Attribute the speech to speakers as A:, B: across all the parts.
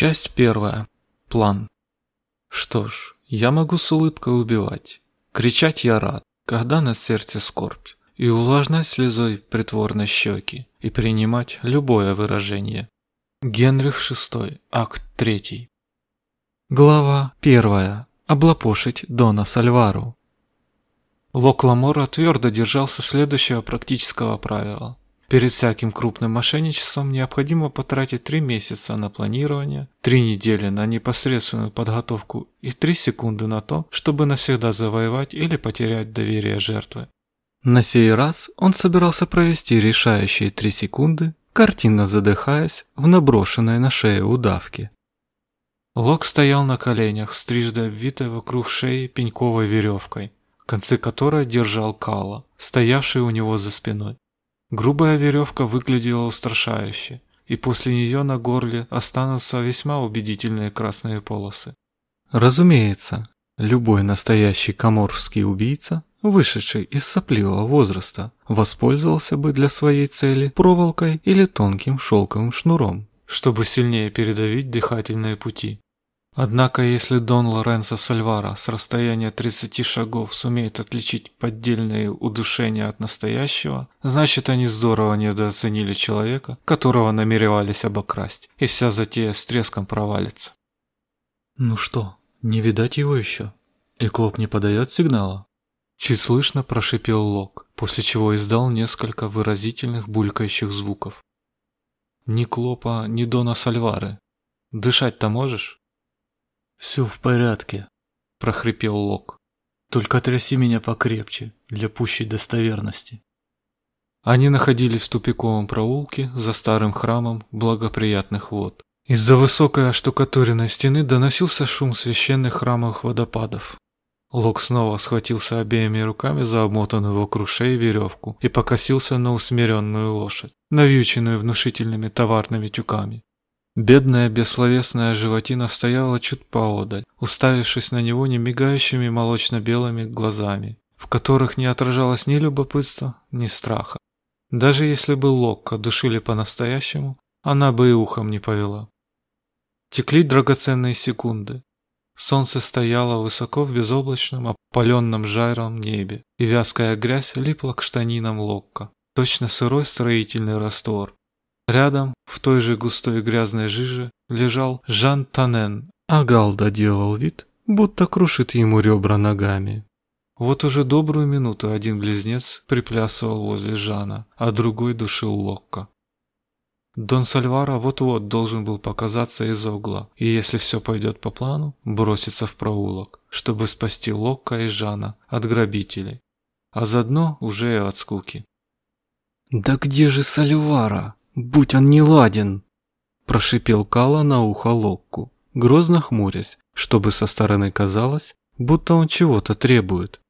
A: Часть первая. План. Что ж, я могу с улыбкой убивать. Кричать я рад, когда на сердце скорбь, и увлажнять слезой притворной щеки, и принимать любое выражение. Генрих VI, акт 3. Глава первая. Облапошить Дона Сальвару. Лок Ламора твердо держался следующего практического правила. Перед всяким крупным мошенничеством необходимо потратить три месяца на планирование, три недели на непосредственную подготовку и три секунды на то, чтобы навсегда завоевать или потерять доверие жертвы. На сей раз он собирался провести решающие три секунды, картинно задыхаясь в наброшенной на шею удавке. Лок стоял на коленях, стрижда обвитой вокруг шеи пеньковой веревкой, концы которой держал Кала, стоявший у него за спиной. Грубая веревка выглядела устрашающе, и после нее на горле останутся весьма убедительные красные полосы. Разумеется, любой настоящий коморский убийца, вышедший из сопливого возраста, воспользовался бы для своей цели проволокой или тонким шелковым шнуром, чтобы сильнее передавить дыхательные пути. Однако, если Дон Лоренцо Сальвара с расстояния 30 шагов сумеет отличить поддельные удушения от настоящего, значит они здорово недооценили человека, которого намеревались обокрасть, и вся затея с треском провалится. «Ну что, не видать его еще? И Клоп не подает сигнала?» Чуть слышно прошипел Лок, после чего издал несколько выразительных булькающих звуков. «Ни Клопа, ни Дона Сальвары. Дышать-то можешь?» «Все в порядке», – прохрипел Лок. «Только тряси меня покрепче, для пущей достоверности». Они находились в тупиковом проулке за старым храмом благоприятных вод. Из-за высокой оштукатуренной стены доносился шум священных храмовых водопадов. Лок снова схватился обеими руками за обмотанную вокруг шеи веревку и покосился на усмиренную лошадь, навьюченную внушительными товарными тюками. Бедная бессловесная животина стояла чуть поодаль, уставившись на него немигающими молочно-белыми глазами, в которых не отражалось ни любопытства, ни страха. Даже если бы Локко душили по-настоящему, она бы и ухом не повела. Текли драгоценные секунды. Солнце стояло высоко в безоблачном, опаленном жаром небе, и вязкая грязь липла к штанинам Локко, точно сырой строительный раствор, Рядом, в той же густой грязной жиже, лежал Жан Танен, а Галда делал вид, будто крушит ему ребра ногами. Вот уже добрую минуту один близнец приплясывал возле Жана, а другой душил Локко. Дон Сальвара вот-вот должен был показаться из угла, и если все пойдет по плану, броситься в проулок, чтобы спасти Локко и Жана от грабителей, а заодно уже и от скуки. «Да где же Сальвара?» «Будь он не ладен!» Прошипел Кала на ухо Локку, грозно хмурясь, чтобы со стороны казалось, будто он чего-то требует.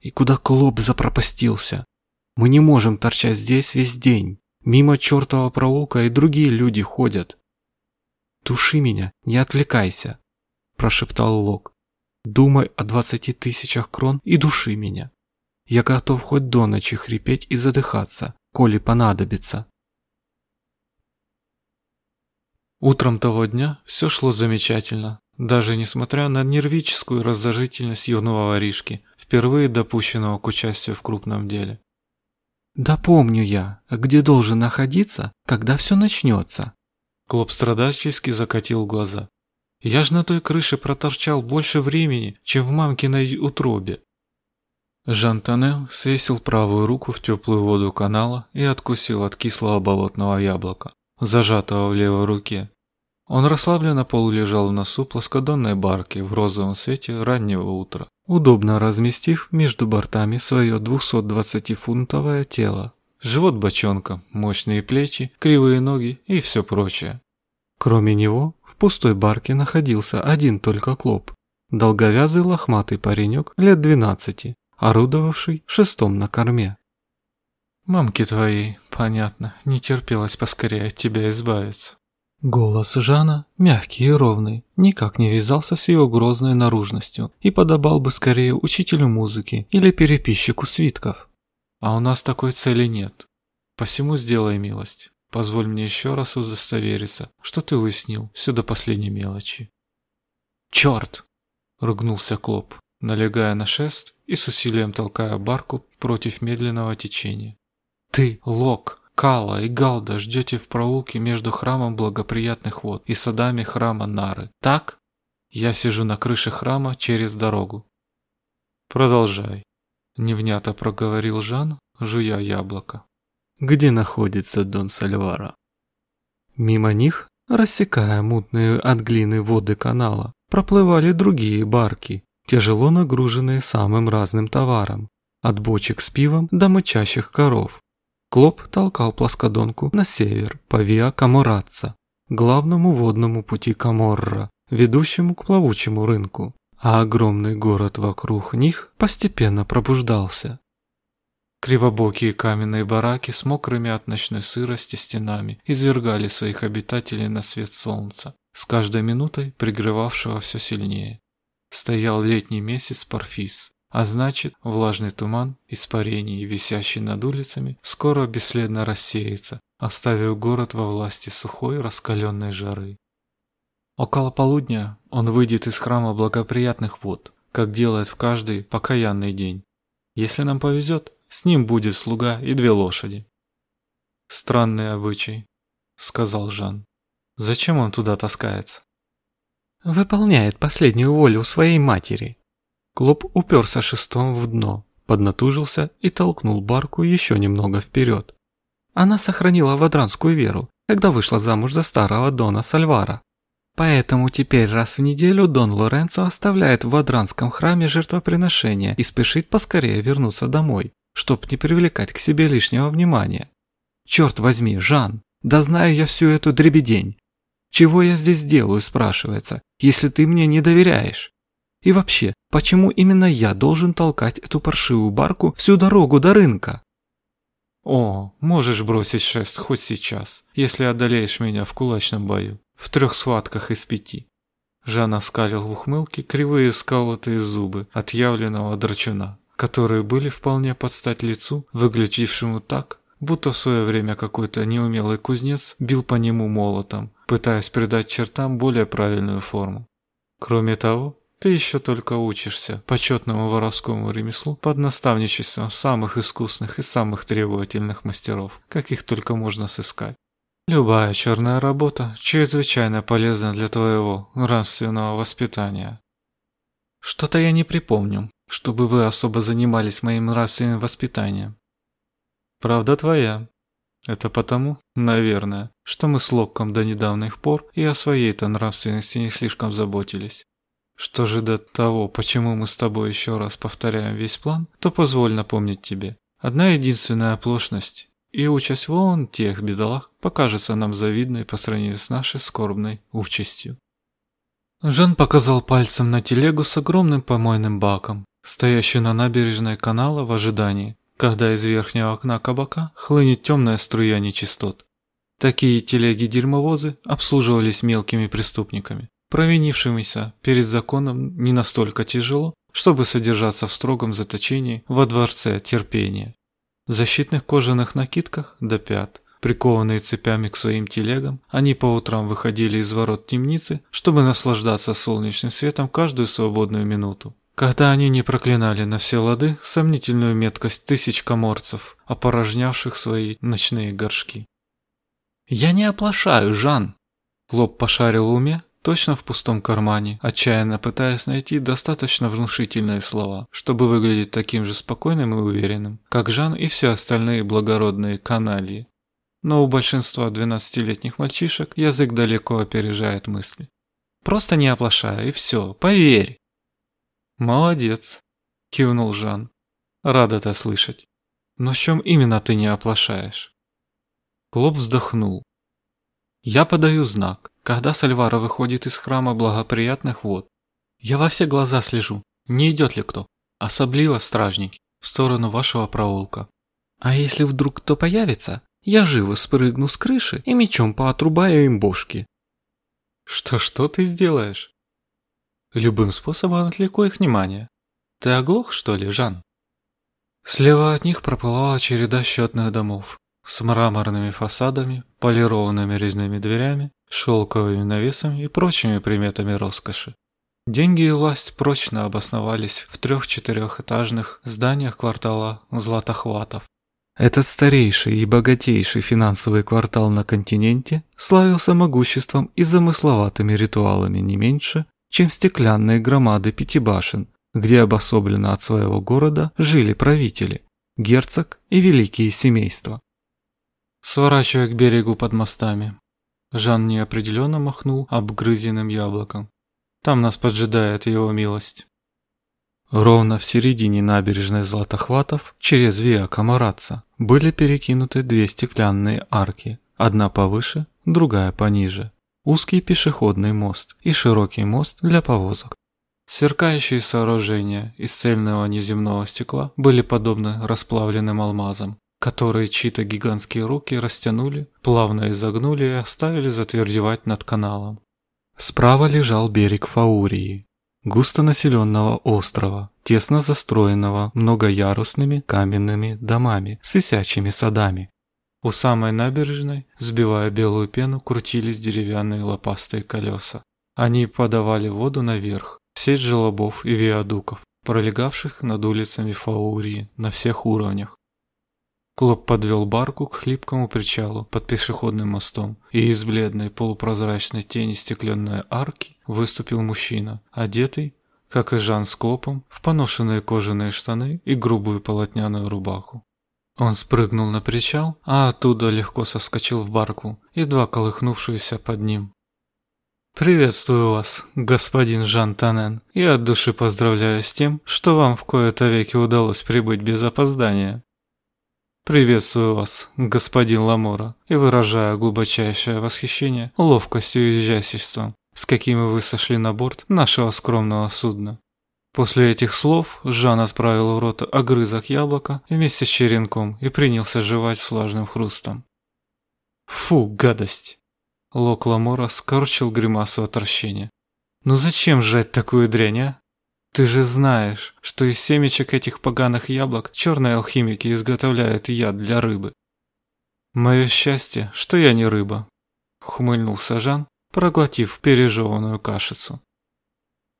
A: «И куда Клоп запропастился? Мы не можем торчать здесь весь день. Мимо чертова проулка и другие люди ходят». «Туши меня, не отвлекайся», – прошептал Лок. «Думай о двадцати тысячах крон и души меня. Я готов хоть до ночи хрипеть и задыхаться, коли понадобится». Утром того дня все шло замечательно, даже несмотря на нервическую раздражительность юного воришки, впервые допущенного к участию в крупном деле. «Да помню я, где должен находиться, когда все начнется». Клоп страдальчески закатил глаза. «Я ж на той крыше проторчал больше времени, чем в мамкиной утробе». Жан Танел свесил правую руку в теплую воду канала и откусил от кислого болотного яблока зажатого в левой руке. Он расслабленно полулежал в носу плоскодонной барки в розовом свете раннего утра, удобно разместив между бортами свое 220-фунтовое тело. Живот бочонка, мощные плечи, кривые ноги и все прочее. Кроме него, в пустой барке находился один только клоп. Долговязый лохматый паренек лет 12, орудовавший шестом на корме. Мамке твоей, понятно, не терпелось поскорее от тебя избавиться. Голос Жана, мягкий и ровный, никак не вязался с его грозной наружностью и подобал бы скорее учителю музыки или переписчику свитков. А у нас такой цели нет. Посему сделай милость. позволь мне еще раз удостовериться, что ты уяснил все до последней мелочи. Черт! ругнулся Клоп, налегая на шест и с усилием толкая барку против медленного течения. Ты, Лок, Кала и Галда ждете в проулке между храмом благоприятных вод и садами храма Нары, так? Я сижу на крыше храма через дорогу. Продолжай. Невнято проговорил Жан, жуя яблоко. Где находится Дон Сальвара? Мимо них, рассекая мутные от глины воды канала, проплывали другие барки, тяжело нагруженные самым разным товаром, от бочек с пивом до мычащих коров. Клоп толкал плоскодонку на север, по Виа Каморатца, главному водному пути Каморра, ведущему к плавучему рынку, а огромный город вокруг них постепенно пробуждался. Кривобокие каменные бараки с мокрыми от ночной сырости стенами извергали своих обитателей на свет солнца, с каждой минутой пригревавшего все сильнее. Стоял летний месяц Парфис, а значит, влажный туман, испарений, висящий над улицами, скоро бесследно рассеется, оставив город во власти сухой раскаленной жары. Около полудня он выйдет из храма благоприятных вод, как делает в каждый покаянный день. Если нам повезет, с ним будет слуга и две лошади. Странный обычай, сказал Жан. Зачем он туда таскается? Выполняет последнюю волю своей матери. Клоп уперся шестом в дно, поднатужился и толкнул барку еще немного вперед. Она сохранила вадранскую веру, когда вышла замуж за старого Дона Сальвара. Поэтому теперь раз в неделю Дон Лоренцо оставляет в Вадранском храме жертвоприношение и спешит поскорее вернуться домой, чтоб не привлекать к себе лишнего внимания. Черт возьми, Жан, да знаю я всю эту дребедень. Чего я здесь делаю, спрашивается, если ты мне не доверяешь? И вообще, почему именно я должен толкать эту паршивую барку всю дорогу до рынка? О, можешь бросить шест хоть сейчас, если одолеешь меня в кулачном бою, в трех схватках из пяти. Жан оскалил в ухмылке кривые сколотые зубы отъявленного драчуна которые были вполне под стать лицу, выглядевшему так, будто в свое время какой-то неумелый кузнец бил по нему молотом, пытаясь придать чертам более правильную форму. Кроме того, ты еще только учишься почетному воровскому ремеслу под наставничеством самых искусных и самых требовательных мастеров, каких только можно сыскать. Любая черная работа чрезвычайно полезна для твоего нравственного воспитания. Что-то я не припомню, чтобы вы особо занимались моим нравственным воспитанием. Правда твоя. Это потому, наверное, что мы с Локком до недавних пор и о своей-то нравственности не слишком заботились. Что же до того, почему мы с тобой еще раз повторяем весь план, то позволь напомнить тебе. Одна единственная оплошность, и участь вон тех бедолаг покажется нам завидной по сравнению с нашей скорбной участью. Жан показал пальцем на телегу с огромным помойным баком, стоящую на набережной канала в ожидании, когда из верхнего окна кабака хлынет темная струя нечистот. Такие телеги-дерьмовозы обслуживались мелкими преступниками, провинившимися перед законом не настолько тяжело, чтобы содержаться в строгом заточении во дворце терпения. В защитных кожаных накидках до пят, прикованные цепями к своим телегам, они по утрам выходили из ворот темницы, чтобы наслаждаться солнечным светом каждую свободную минуту когда они не проклинали на все лады сомнительную меткость тысяч коморцев, опорожнявших свои ночные горшки. «Я не оплошаю, Жан!» Клоп пошарил уме, точно в пустом кармане, отчаянно пытаясь найти достаточно внушительные слова, чтобы выглядеть таким же спокойным и уверенным, как Жан и все остальные благородные каналии. Но у большинства двенадцатилетних мальчишек язык далеко опережает мысли. Просто не оплошаю, и все, поверь. «Молодец», – кивнул Жан. «Рад это слышать. Но в чем именно ты не оплошаешь?» Клоп вздохнул. «Я подаю знак, когда Сальвара выходит из храма благоприятных вод. Я во все глаза слежу, не идет ли кто, особливо стражники, в сторону вашего проулка. А если вдруг кто появится, я живо спрыгну с крыши и мечом поотрубаю им бошки». «Что-что ты сделаешь?» Любым способом отвлеку их внимание. Ты оглох, что ли, Жан? Слева от них проплывала череда счетных домов. с мраморными фасадами, полированными резными дверями, шелковыми навесами и прочими приметами роскоши. Деньги и власть прочно обосновались в трех-четырехэтажных зданиях квартала Златохватов. Этот старейший и богатейший финансовый квартал на континенте славился могуществом и замысловатыми ритуалами не меньше, чем стеклянные громады пяти башен, где обособленно от своего города жили правители, герцог и великие семейства. Сворачивая к берегу под мостами, Жан неопределенно махнул обгрызенным яблоком. Там нас поджидает его милость. Ровно в середине набережной Златохватов, через Виа Камараца, были перекинуты две стеклянные арки, одна повыше, другая пониже, узкий пешеходный мост и широкий мост для повозок. Сверкающие сооружения из цельного неземного стекла были подобны расплавленным алмазам, которые чьи-то гигантские руки растянули, плавно изогнули и оставили затвердевать над каналом. Справа лежал берег Фаурии, густонаселенного острова, тесно застроенного многоярусными каменными домами с висячими садами. У самой набережной, сбивая белую пену, крутились деревянные лопастые колеса. Они подавали воду наверх, в сеть желобов и виадуков, пролегавших над улицами Фаурии на всех уровнях. Клоп подвел барку к хлипкому причалу под пешеходным мостом, и из бледной полупрозрачной тени стекленной арки выступил мужчина, одетый, как и Жан с Клопом, в поношенные кожаные штаны и грубую полотняную рубаху. Он спрыгнул на причал, а оттуда легко соскочил в барку, едва колыхнувшуюся под ним. «Приветствую вас, господин Жан Танен, и от души поздравляю с тем, что вам в кои-то веки удалось прибыть без опоздания. «Приветствую вас, господин Ламора, и выражаю глубочайшее восхищение ловкостью и изяществом, с какими вы сошли на борт нашего скромного судна». После этих слов Жан отправил в рот огрызок яблока вместе с черенком и принялся жевать с влажным хрустом. «Фу, гадость!» Лок Ламора скорчил гримасу отвращения. «Ну зачем жать такую дрянь, а? Ты же знаешь, что из семечек этих поганых яблок черные алхимики изготовляют яд для рыбы. Мое счастье, что я не рыба, хмыльнулся Жан, проглотив пережеванную кашицу.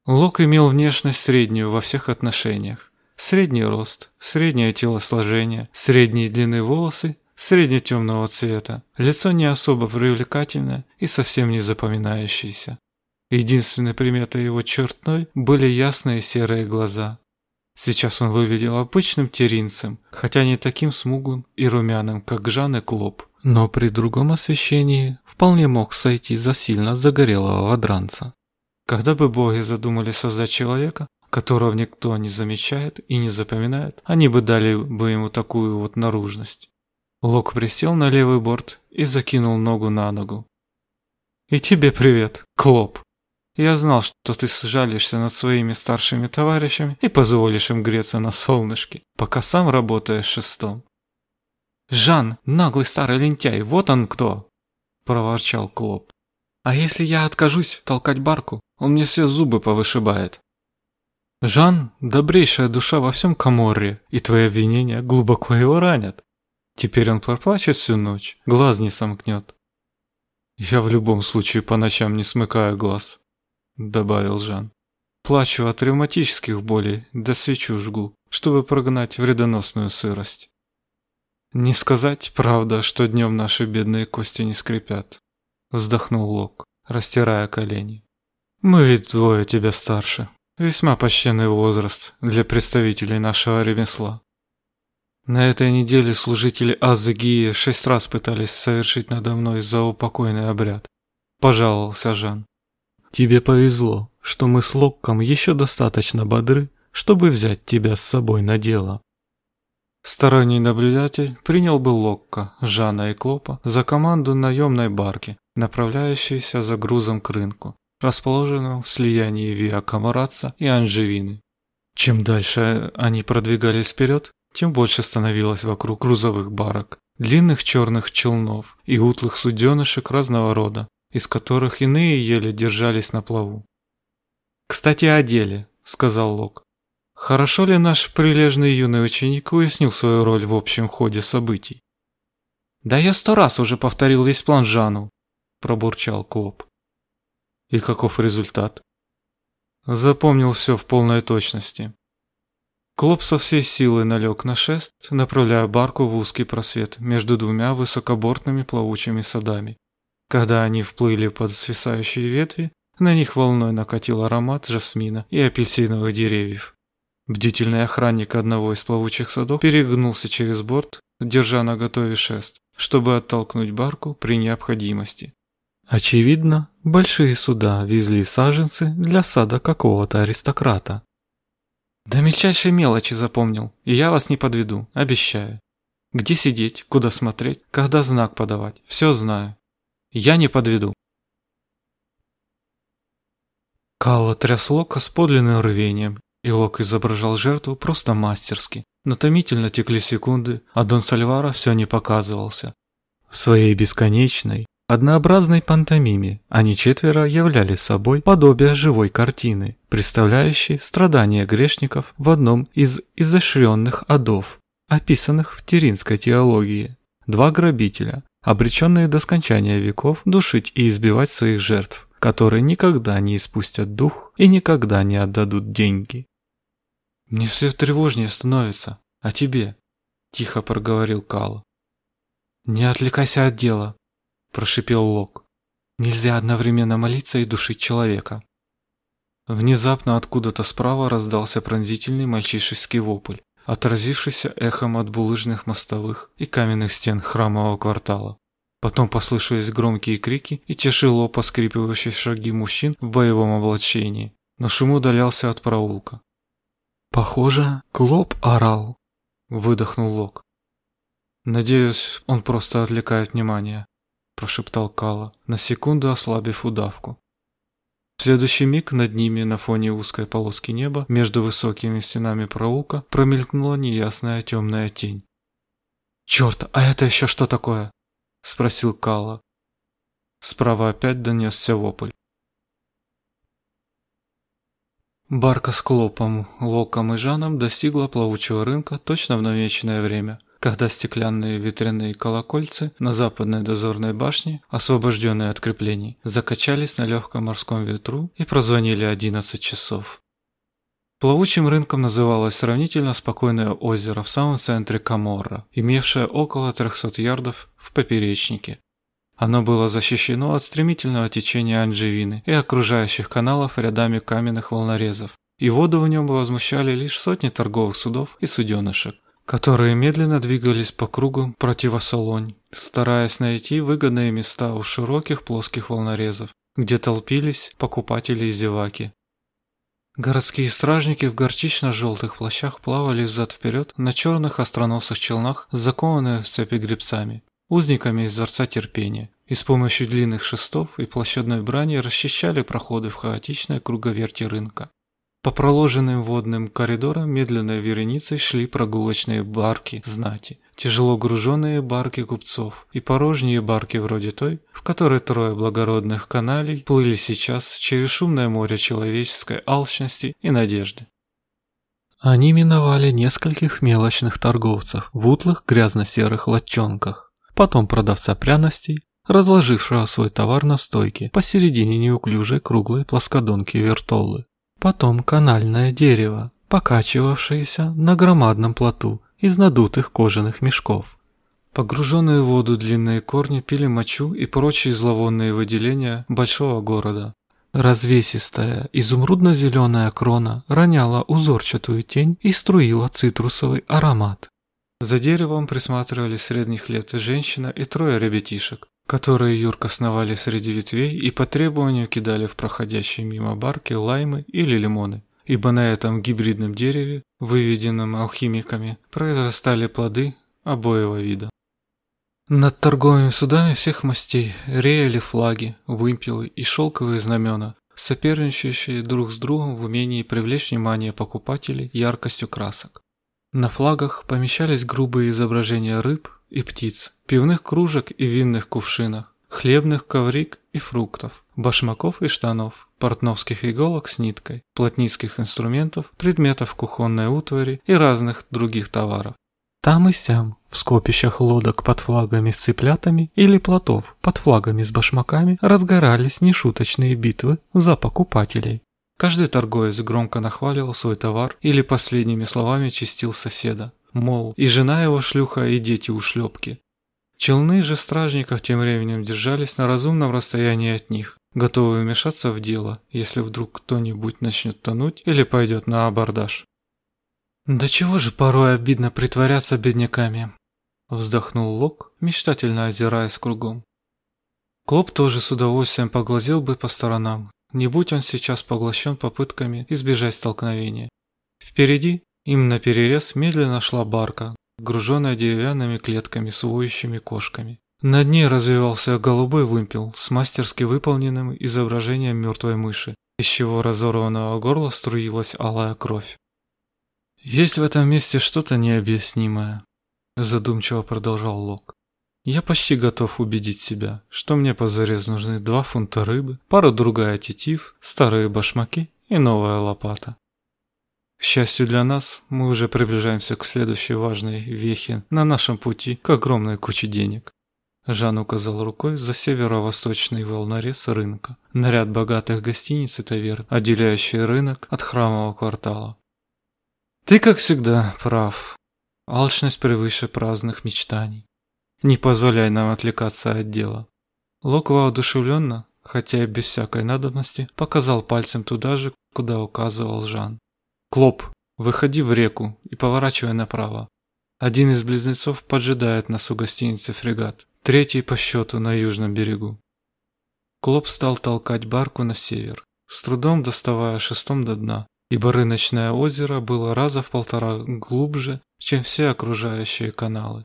A: Лок имел внешность среднюю во всех отношениях. Средний рост, среднее телосложение, средней длины волосы, средне-темного цвета, лицо не особо привлекательное и совсем не запоминающееся. Единственной приметой его чертной были ясные серые глаза. Сейчас он выглядел обычным теринцем, хотя не таким смуглым и румяным, как Жан и Клоп, но при другом освещении вполне мог сойти за сильно загорелого водранца. Когда бы боги задумали создать человека, которого никто не замечает и не запоминает, они бы дали бы ему такую вот наружность. Лок присел на левый борт и закинул ногу на ногу. «И тебе привет, Клоп!» Я знал, что ты сжалишься над своими старшими товарищами и позволишь им греться на солнышке, пока сам работаешь шестом. «Жан, наглый старый лентяй, вот он кто!» – проворчал Клоп. «А если я откажусь толкать барку, он мне все зубы повышибает». «Жан – добрейшая душа во всем Каморре, и твои обвинения глубоко его ранят. Теперь он проплачет всю ночь, глаз не сомкнет». «Я в любом случае по ночам не смыкаю глаз», добавил Жан. Плачу от ревматических болей, да свечу жгу, чтобы прогнать вредоносную сырость. Не сказать, правда, что днем наши бедные кости не скрипят, вздохнул Лок, растирая колени. Мы ведь двое тебя старше. Весьма почтенный возраст для представителей нашего ремесла. На этой неделе служители Азыгии шесть раз пытались совершить надо мной заупокойный обряд. Пожаловался Жан. Тебе повезло, что мы с Локком еще достаточно бодры, чтобы взять тебя с собой на дело. Сторонний наблюдатель принял бы Локка, Жана и Клопа за команду наемной барки, направляющейся за грузом к рынку, расположенному в слиянии Виа Камараца и Анжевины. Чем дальше они продвигались вперед, тем больше становилось вокруг грузовых барок, длинных черных челнов и утлых суденышек разного рода, из которых иные еле держались на плаву. «Кстати, о деле», — сказал Лок. «Хорошо ли наш прилежный юный ученик уяснил свою роль в общем ходе событий?» «Да я сто раз уже повторил весь план Жану», – пробурчал Клоп. «И каков результат?» Запомнил все в полной точности. Клоп со всей силы налег на шест, направляя барку в узкий просвет между двумя высокобортными плавучими садами. Когда они вплыли под свисающие ветви, на них волной накатил аромат жасмина и апельсиновых деревьев. Бдительный охранник одного из плавучих садов перегнулся через борт, держа на готове шест, чтобы оттолкнуть барку при необходимости. Очевидно, большие суда везли саженцы для сада какого-то аристократа. Да мельчайшие мелочи запомнил, и я вас не подведу, обещаю. Где сидеть, куда смотреть, когда знак подавать, все знаю. Я не подведу. Калла тряс Лока с подлинным рвением, и Лок изображал жертву просто мастерски. Натомительно текли секунды, а Дон Сальвара все не показывался. В своей бесконечной, однообразной пантомиме они четверо являли собой подобие живой картины, представляющей страдания грешников в одном из изощренных адов, описанных в Теринской теологии. Два грабителя, обреченные до скончания веков душить и избивать своих жертв которые никогда не испустят дух и никогда не отдадут деньги. «Мне все тревожнее становится. А тебе?» – тихо проговорил Кал. «Не отвлекайся от дела», – прошипел Лок. «Нельзя одновременно молиться и душить человека». Внезапно откуда-то справа раздался пронзительный мальчишеский вопль, отразившийся эхом от булыжных мостовых и каменных стен храмового квартала. Потом послышались громкие крики и тяжело поскрипывающие шаги мужчин в боевом облачении, но шум удалялся от проулка. «Похоже, Клоп орал», — выдохнул Лок. «Надеюсь, он просто отвлекает внимание», — прошептал Кала, на секунду ослабив удавку. В следующий миг над ними на фоне узкой полоски неба между высокими стенами проулка промелькнула неясная темная тень. «Черт, а это еще что такое?» спросил Кала. Справа опять донесся вопль. Барка с Клопом, Локом и Жаном достигла плавучего рынка точно в намеченное время, когда стеклянные ветряные колокольцы на западной дозорной башне, освобожденные от креплений, закачались на легком морском ветру и прозвонили 11 часов. Плавучим рынком называлось сравнительно спокойное озеро в самом центре Каморра, имевшее около 300 ярдов в поперечнике. Оно было защищено от стремительного течения Анжевины и окружающих каналов рядами каменных волнорезов, и воду в нем возмущали лишь сотни торговых судов и суденышек, которые медленно двигались по кругу противосолонь, стараясь найти выгодные места у широких плоских волнорезов, где толпились покупатели и зеваки, Городские стражники в горчично-желтых плащах плавали взад-вперед на черных остроносых челнах, закованные в цепи гребцами, узниками из Дворца Терпения, и с помощью длинных шестов и площадной брани расчищали проходы в хаотичной круговерти рынка. По проложенным водным коридорам медленной вереницей шли прогулочные барки знати, тяжело груженные барки купцов и порожние барки вроде той, в которой трое благородных каналей плыли сейчас через шумное море человеческой алчности и надежды. Они миновали нескольких мелочных торговцев в утлых грязно-серых латчонках, потом продавца пряностей, разложившего свой товар на стойке посередине неуклюжей круглой плоскодонки вертолы. Потом канальное дерево, покачивавшееся на громадном плоту из надутых кожаных мешков. Погруженные в воду длинные корни пили мочу и прочие зловонные выделения большого города. Развесистая, изумрудно-зеленая крона роняла узорчатую тень и струила цитрусовый аромат. За деревом присматривали средних лет женщина и трое ребятишек которые юрко сновали среди ветвей и по требованию кидали в проходящие мимо барки лаймы или лимоны, ибо на этом гибридном дереве, выведенном алхимиками, произрастали плоды обоего вида. Над торговыми судами всех мастей реяли флаги, вымпелы и шелковые знамена, соперничающие друг с другом в умении привлечь внимание покупателей яркостью красок. На флагах помещались грубые изображения рыб, и птиц, пивных кружек и винных кувшинах, хлебных коврик и фруктов, башмаков и штанов, портновских иголок с ниткой, плотницких инструментов, предметов кухонной утвари и разных других товаров. Там и сям, в скопищах лодок под флагами с цыплятами или плотов под флагами с башмаками разгорались нешуточные битвы за покупателей. Каждый торговец громко нахваливал свой товар или последними словами чистил соседа. Мол, и жена его шлюха, и дети ушлепки. Челны же стражников тем временем держались на разумном расстоянии от них, готовые вмешаться в дело, если вдруг кто-нибудь начнет тонуть или пойдет на абордаж. «Да чего же порой обидно притворяться бедняками?» Вздохнул Лок, мечтательно озираясь кругом. Клоп тоже с удовольствием поглазел бы по сторонам, не будь он сейчас поглощен попытками избежать столкновения. Впереди им наперерез медленно шла барка, груженная деревянными клетками с воющими кошками. Над ней развивался голубой вымпел с мастерски выполненным изображением мертвой мыши, из чего разорванного горла струилась алая кровь. «Есть в этом месте что-то необъяснимое», – задумчиво продолжал Лок. «Я почти готов убедить себя, что мне позарез нужны два фунта рыбы, пару другая тетив, старые башмаки и новая лопата. К счастью для нас, мы уже приближаемся к следующей важной вехе на нашем пути к огромной куче денег. Жан указал рукой за северо-восточный волнорез рынка, на ряд богатых гостиниц и таверн, отделяющий рынок от храмового квартала. Ты, как всегда, прав. Алчность превыше праздных мечтаний. Не позволяй нам отвлекаться от дела. Лок воодушевленно, хотя и без всякой надобности, показал пальцем туда же, куда указывал Жан. Клоп, выходи в реку и поворачивай направо. Один из близнецов поджидает нас у гостиницы «Фрегат», третий по счету на южном берегу. Клоп стал толкать барку на север, с трудом доставая шестом до дна, ибо рыночное озеро было раза в полтора глубже, чем все окружающие каналы.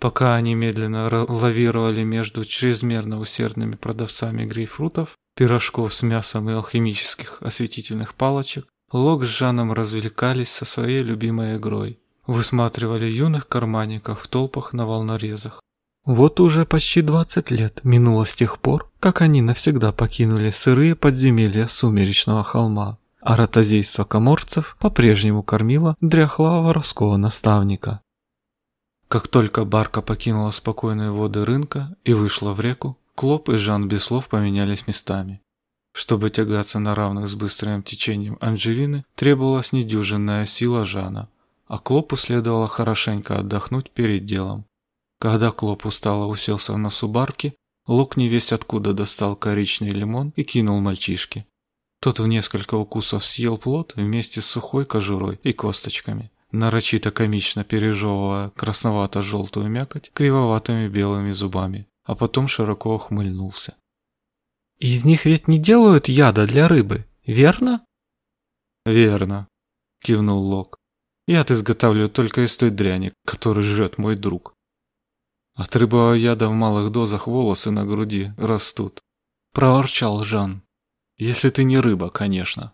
A: Пока они медленно лавировали между чрезмерно усердными продавцами грейпфрутов, пирожков с мясом и алхимических осветительных палочек, Лок с Жаном развлекались со своей любимой игрой. Высматривали юных карманников в толпах на волнорезах. Вот уже почти 20 лет минуло с тех пор, как они навсегда покинули сырые подземелья сумеречного холма а ротозейство коморцев по-прежнему кормило дряхлого воровского наставника. Как только барка покинула спокойные воды рынка и вышла в реку, Клоп и Жан без слов поменялись местами. Чтобы тягаться на равных с быстрым течением Анжелины, требовалась недюжинная сила Жана, а Клопу следовало хорошенько отдохнуть перед делом. Когда Клоп устало уселся на субарке, Лук невесть откуда достал коричный лимон и кинул мальчишке. Тот в несколько укусов съел плод вместе с сухой кожурой и косточками, нарочито комично пережевывая красновато-желтую мякоть кривоватыми белыми зубами, а потом широко ухмыльнулся. «Из них ведь не делают яда для рыбы, верно?» «Верно», — кивнул Лок. «Яд изготавливаю только из той дряни, которую жрет мой друг. От рыбового яда в малых дозах волосы на груди растут», — проворчал Жан. Если ты не рыба, конечно.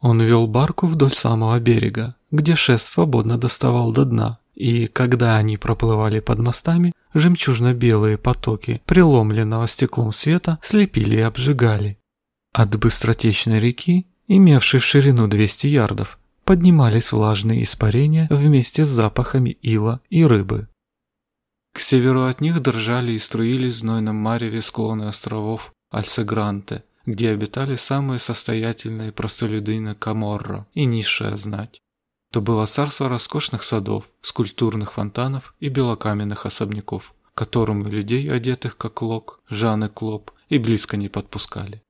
A: Он вел барку вдоль самого берега, где шест свободно доставал до дна, и когда они проплывали под мостами, жемчужно-белые потоки преломленного стеклом света слепили и обжигали. От быстротечной реки, имевшей в ширину 200 ярдов, поднимались влажные испарения вместе с запахами ила и рыбы. К северу от них дрожали и струились в знойном мареве склоны островов Альсегранте, где обитали самые состоятельные простолюдины Каморро и низшая знать. То было царство роскошных садов, скульптурных фонтанов и белокаменных особняков, к которым людей, одетых как Лок, Жан и Клоп, и близко не подпускали.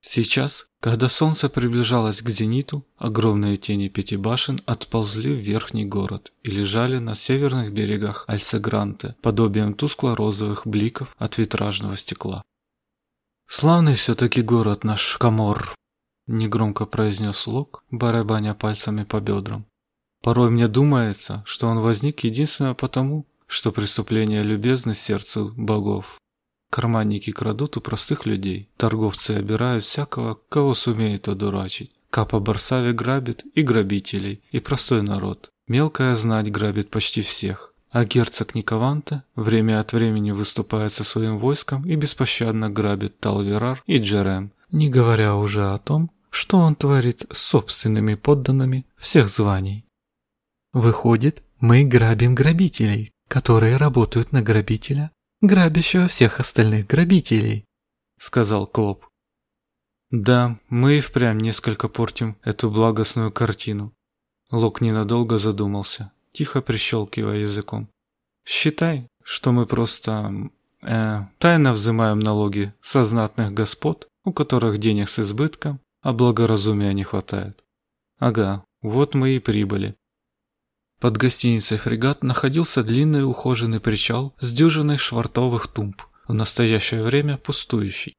A: Сейчас, когда солнце приближалось к зениту, огромные тени пяти башен отползли в верхний город и лежали на северных берегах Альсегранте, подобием тускло-розовых бликов от витражного стекла. «Славный все-таки город наш, Камор», — негромко произнес Лок, барабаня пальцами по бедрам. «Порой мне думается, что он возник единственно потому, что преступления любезны сердцу богов. Карманники крадут у простых людей, торговцы обирают всякого, кого сумеют одурачить. Капа Барсави грабит и грабителей, и простой народ. Мелкая знать грабит почти всех. А герцог Никованте время от времени выступает со своим войском и беспощадно грабит Талверар и Джерем, не говоря уже о том, что он творит с собственными подданными всех званий. Выходит, мы грабим грабителей, которые работают на грабителя, грабящего всех остальных грабителей», — сказал Клоп. «Да, мы и впрямь несколько портим эту благостную картину». Лок ненадолго задумался, тихо прищелкивая языком. «Считай, что мы просто э, тайно взимаем налоги со знатных господ, у которых денег с избытком, а благоразумия не хватает. Ага, вот мы и прибыли. Под гостиницей «Фрегат» находился длинный ухоженный причал с дюжиной швартовых тумб, в настоящее время пустующий.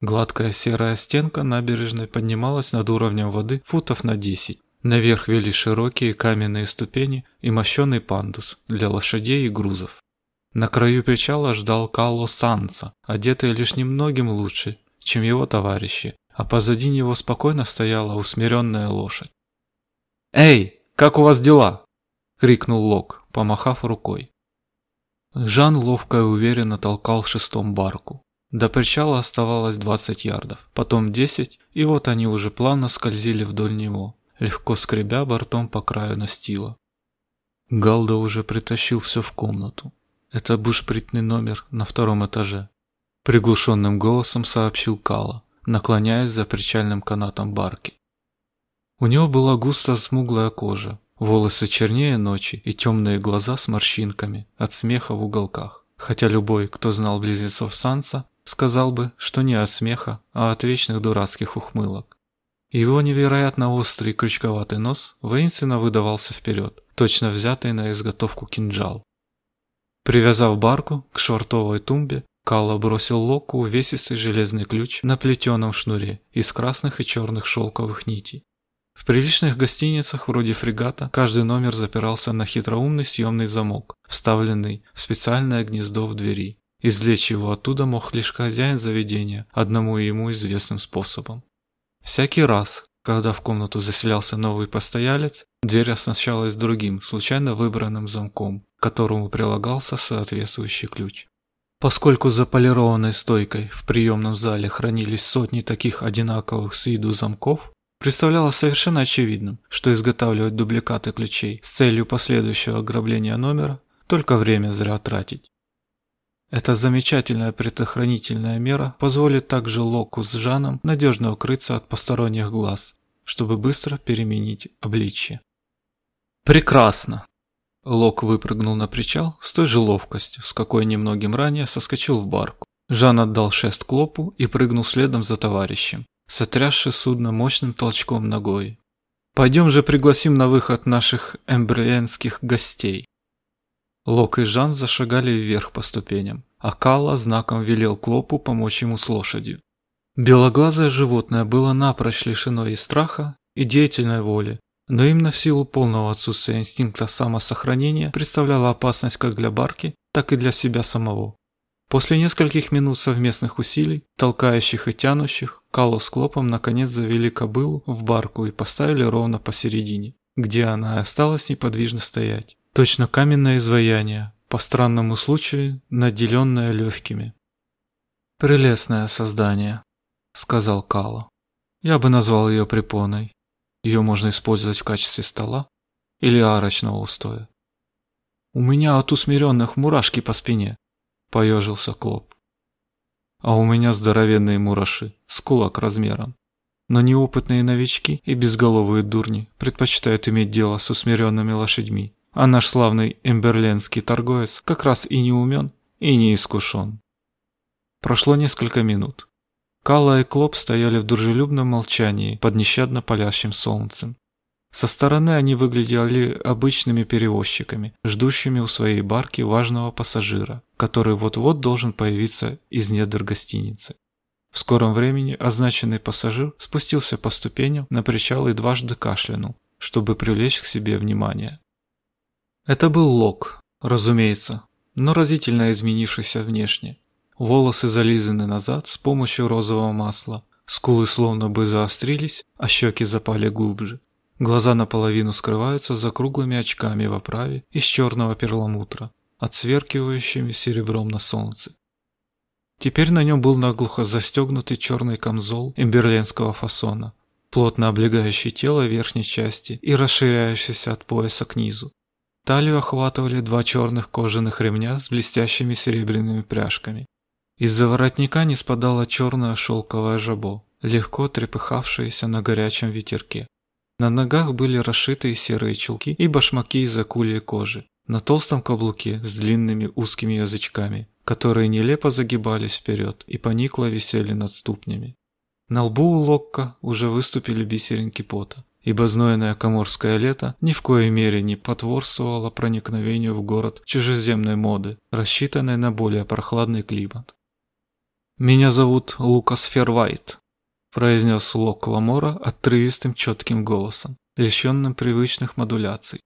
A: Гладкая серая стенка набережной поднималась над уровнем воды футов на 10. Наверх вели широкие каменные ступени и мощеный пандус для лошадей и грузов. На краю причала ждал Кало Санца, одетый лишь немногим лучше, чем его товарищи, а позади него спокойно стояла усмиренная лошадь. «Эй, как у вас дела?» — крикнул Лок, помахав рукой. Жан ловко и уверенно толкал шестом барку. До причала оставалось 20 ярдов, потом 10, и вот они уже плавно скользили вдоль него, легко скребя бортом по краю настила. Галда уже притащил все в комнату. Это бушпритный номер на втором этаже. Приглушенным голосом сообщил Кала, наклоняясь за причальным канатом барки. У него была густо смуглая кожа, Волосы чернее ночи и темные глаза с морщинками от смеха в уголках. Хотя любой, кто знал близнецов Санса, сказал бы, что не от смеха, а от вечных дурацких ухмылок. Его невероятно острый крючковатый нос воинственно выдавался вперед, точно взятый на изготовку кинжал. Привязав барку к швартовой тумбе, Калла бросил Локу увесистый железный ключ на плетеном шнуре из красных и черных шелковых нитей. В приличных гостиницах вроде фрегата каждый номер запирался на хитроумный съемный замок, вставленный в специальное гнездо в двери. Извлечь его оттуда мог лишь хозяин заведения, одному ему известным способом. Всякий раз, когда в комнату заселялся новый постоялец, дверь оснащалась другим, случайно выбранным замком, к которому прилагался соответствующий ключ. Поскольку за полированной стойкой в приемном зале хранились сотни таких одинаковых с виду замков, Представлялось совершенно очевидным, что изготавливать дубликаты ключей с целью последующего ограбления номера – только время зря тратить. Эта замечательная предохранительная мера позволит также Локу с Жаном надежно укрыться от посторонних глаз, чтобы быстро переменить обличье. «Прекрасно!» Лок выпрыгнул на причал с той же ловкостью, с какой немногим ранее соскочил в барку. Жан отдал шест Клопу и прыгнул следом за товарищем сотрясши судно мощным толчком ногой. «Пойдем же пригласим на выход наших эмбриенских гостей». Лок и Жан зашагали вверх по ступеням, а Калла знаком велел Клопу помочь ему с лошадью. Белоглазое животное было напрочь лишено и страха, и деятельной воли, но именно в силу полного отсутствия инстинкта самосохранения представляло опасность как для барки, так и для себя самого. После нескольких минут совместных усилий, толкающих и тянущих, Кало с Клопом наконец завели кобылу в барку и поставили ровно посередине, где она осталась неподвижно стоять. Точно каменное изваяние, по странному случаю наделенное легкими. «Прелестное создание», — сказал Кало. «Я бы назвал ее препоной. Ее можно использовать в качестве стола или арочного устоя. У меня от усмиренных мурашки по спине. – поежился Клоп. «А у меня здоровенные мураши, с кулак размером. Но неопытные новички и безголовые дурни предпочитают иметь дело с усмиренными лошадьми, а наш славный эмберленский торговец как раз и не умен, и не искушен». Прошло несколько минут. Кала и Клоп стояли в дружелюбном молчании под нещадно палящим солнцем. Со стороны они выглядели обычными перевозчиками, ждущими у своей барки важного пассажира, который вот-вот должен появиться из недр гостиницы. В скором времени означенный пассажир спустился по ступеням на причал и дважды кашлянул, чтобы привлечь к себе внимание. Это был Лок, разумеется, но разительно изменившийся внешне. Волосы зализаны назад с помощью розового масла, скулы словно бы заострились, а щеки запали глубже. Глаза наполовину скрываются за круглыми очками в оправе из черного перламутра, отсверкивающими серебром на солнце. Теперь на нем был наглухо застегнутый черный камзол эмберленского фасона, плотно облегающий тело верхней части и расширяющийся от пояса к низу. Талию охватывали два черных кожаных ремня с блестящими серебряными пряжками. Из-за воротника не спадало черное шелковое жабо, легко трепыхавшееся на горячем ветерке. На ногах были расшитые серые чулки и башмаки из акульей кожи, на толстом каблуке с длинными узкими язычками, которые нелепо загибались вперед и поникло висели над ступнями. На лбу у Локка уже выступили бисеринки пота ибо знойное коморское лето ни в коей мере не потворствовало проникновению в город чужеземной моды, рассчитанной на более прохладный климат. «Меня зовут Лукас Фервайт», – произнес Лок Ламора отрывистым четким голосом, лишенным привычных модуляций.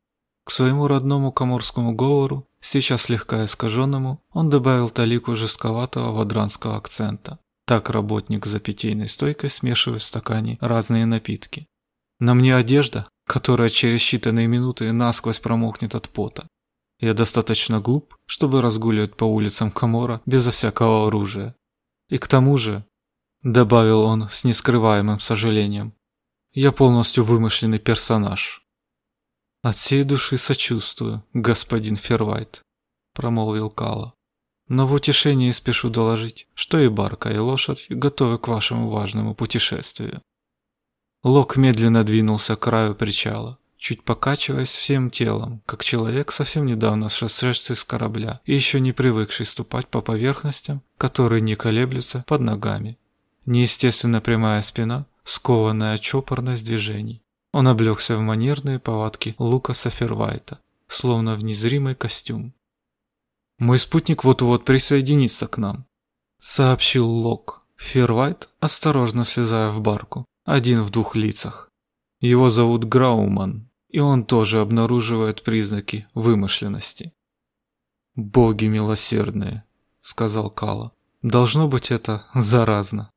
A: К своему родному коморскому говору, сейчас слегка искаженному, он добавил талику жестковатого вадранского акцента. Так работник за питейной стойкой смешивает в стакане разные напитки. На мне одежда, которая через считанные минуты насквозь промокнет от пота. Я достаточно глуп, чтобы разгуливать по улицам Камора безо всякого оружия. И к тому же, добавил он с нескрываемым сожалением, я полностью вымышленный персонаж. От всей души сочувствую, господин Фервайт, промолвил Кала. Но в утешении спешу доложить, что и барка, и лошадь готовы к вашему важному путешествию. Лок медленно двинулся к краю причала, чуть покачиваясь всем телом, как человек, совсем недавно сошедший с корабля и еще не привыкший ступать по поверхностям, которые не колеблются под ногами. Неестественно прямая спина, скованная чопорность движений. Он облегся в манерные повадки Лукаса Фервайта, словно в незримый костюм. «Мой спутник вот-вот присоединится к нам», — сообщил Лок. Фервайт, осторожно слезая в барку, один в двух лицах. Его зовут Грауман, и он тоже обнаруживает признаки вымышленности. «Боги милосердные», — сказал Кала. «Должно быть это заразно».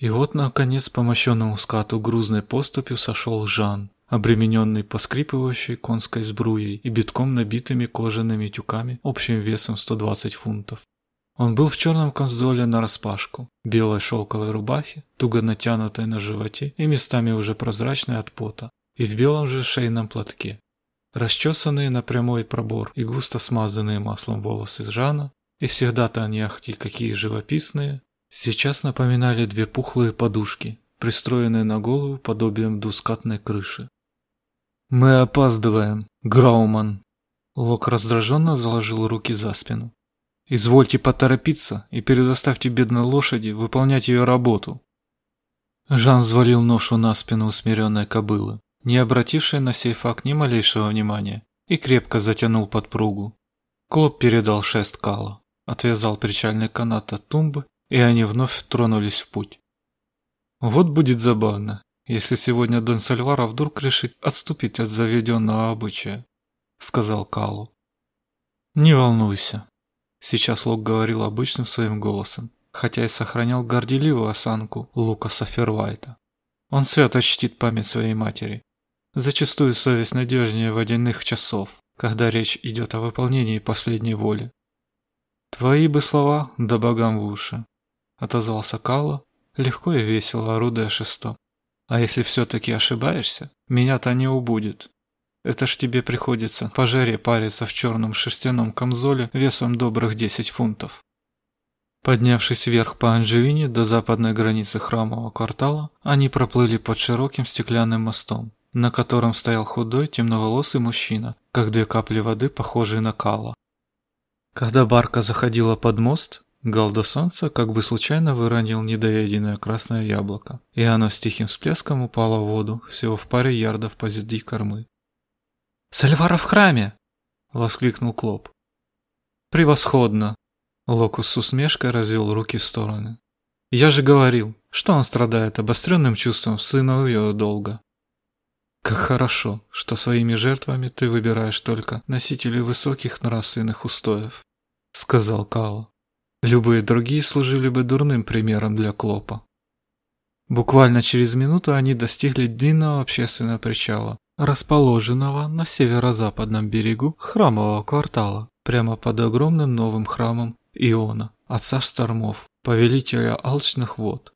A: И вот, наконец, по мощенному скату грузной поступью сошел Жан, обремененный поскрипывающей конской сбруей и битком набитыми кожаными тюками общим весом 120 фунтов. Он был в черном конзоле нараспашку, белой шелковой рубахе, туго натянутой на животе и местами уже прозрачной от пота, и в белом же шейном платке. Расчесанные на прямой пробор и густо смазанные маслом волосы Жана, и всегда-то они ахти какие живописные, сейчас напоминали две пухлые подушки, пристроенные на голову подобием двускатной крыши. «Мы опаздываем, Грауман!» Лок раздраженно заложил руки за спину. Извольте поторопиться и предоставьте бедной лошади выполнять ее работу. Жан взвалил ношу на спину усмиренной кобылы, не обратившей на сей факт ни малейшего внимания, и крепко затянул подпругу. Клоп передал шест Кала, отвязал причальный канат от тумбы, и они вновь тронулись в путь. Вот будет забавно, если сегодня Дон Сальвара вдруг решит отступить от заведенного обычая, сказал Калу. Не волнуйся, Сейчас Лок говорил обычным своим голосом, хотя и сохранял горделивую осанку Лукаса Фервайта. Он свято чтит память своей матери. Зачастую совесть надежнее водяных часов, когда речь идет о выполнении последней воли. «Твои бы слова, да богам в уши», — отозвался Кала, легко и весело орудуя шестом. «А если все-таки ошибаешься, меня-то не убудет. Это ж тебе приходится по жаре париться в черном шерстяном камзоле весом добрых 10 фунтов. Поднявшись вверх по Анжелине до западной границы храмового квартала, они проплыли под широким стеклянным мостом, на котором стоял худой темноволосый мужчина, как две капли воды, похожие на кала. Когда барка заходила под мост, Галдо Санса как бы случайно выронил недоеденное красное яблоко, и оно с тихим всплеском упало в воду всего в паре ярдов позади кормы. «Сальвара в храме!» — воскликнул Клоп. «Превосходно!» — Локус с усмешкой развел руки в стороны. «Я же говорил, что он страдает обостренным чувством сыновьего долга. Как хорошо, что своими жертвами ты выбираешь только носителей высоких нравственных устоев», — сказал Као. «Любые другие служили бы дурным примером для Клопа». Буквально через минуту они достигли длинного общественного причала, расположенного на северо-западном берегу храмового квартала, прямо под огромным новым храмом Иона, отца штормов, повелителя алчных вод.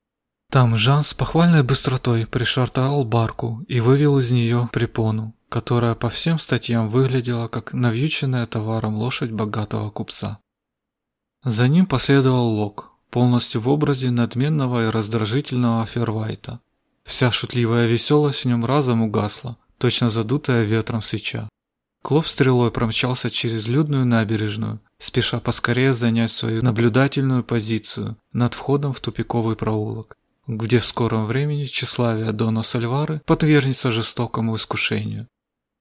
A: Там Жан с похвальной быстротой пришвартовал барку и вывел из нее препону, которая по всем статьям выглядела как навьюченная товаром лошадь богатого купца. За ним последовал Лок, полностью в образе надменного и раздражительного Фервайта. Вся шутливая веселость в нем разом угасла, точно задутая ветром свеча. Клоп стрелой промчался через людную набережную, спеша поскорее занять свою наблюдательную позицию над входом в тупиковый проулок, где в скором времени тщеславие Дона Сальвары подвергнется жестокому искушению.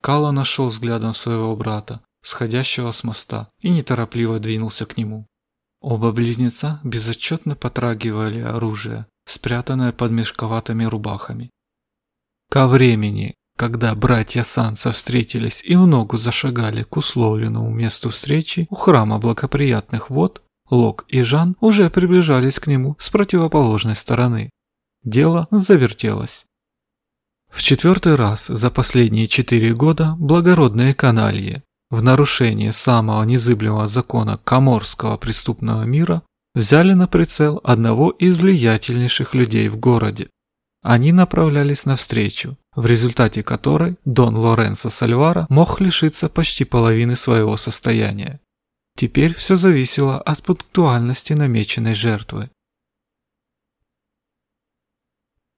A: Кала нашел взглядом своего брата, сходящего с моста, и неторопливо двинулся к нему. Оба близнеца безотчетно потрагивали оружие, спрятанное под мешковатыми рубахами. Ко времени, когда братья Санса встретились и в ногу зашагали к условленному месту встречи у храма благоприятных вод, Лок и Жан уже приближались к нему с противоположной стороны. Дело завертелось. В четвертый раз за последние четыре года благородные канальи, в нарушение самого незыблемого закона коморского преступного мира, взяли на прицел одного из влиятельнейших людей в городе. Они направлялись навстречу, в результате которой Дон Лоренцо Сальвара мог лишиться почти половины своего состояния. Теперь все зависело от пунктуальности намеченной жертвы.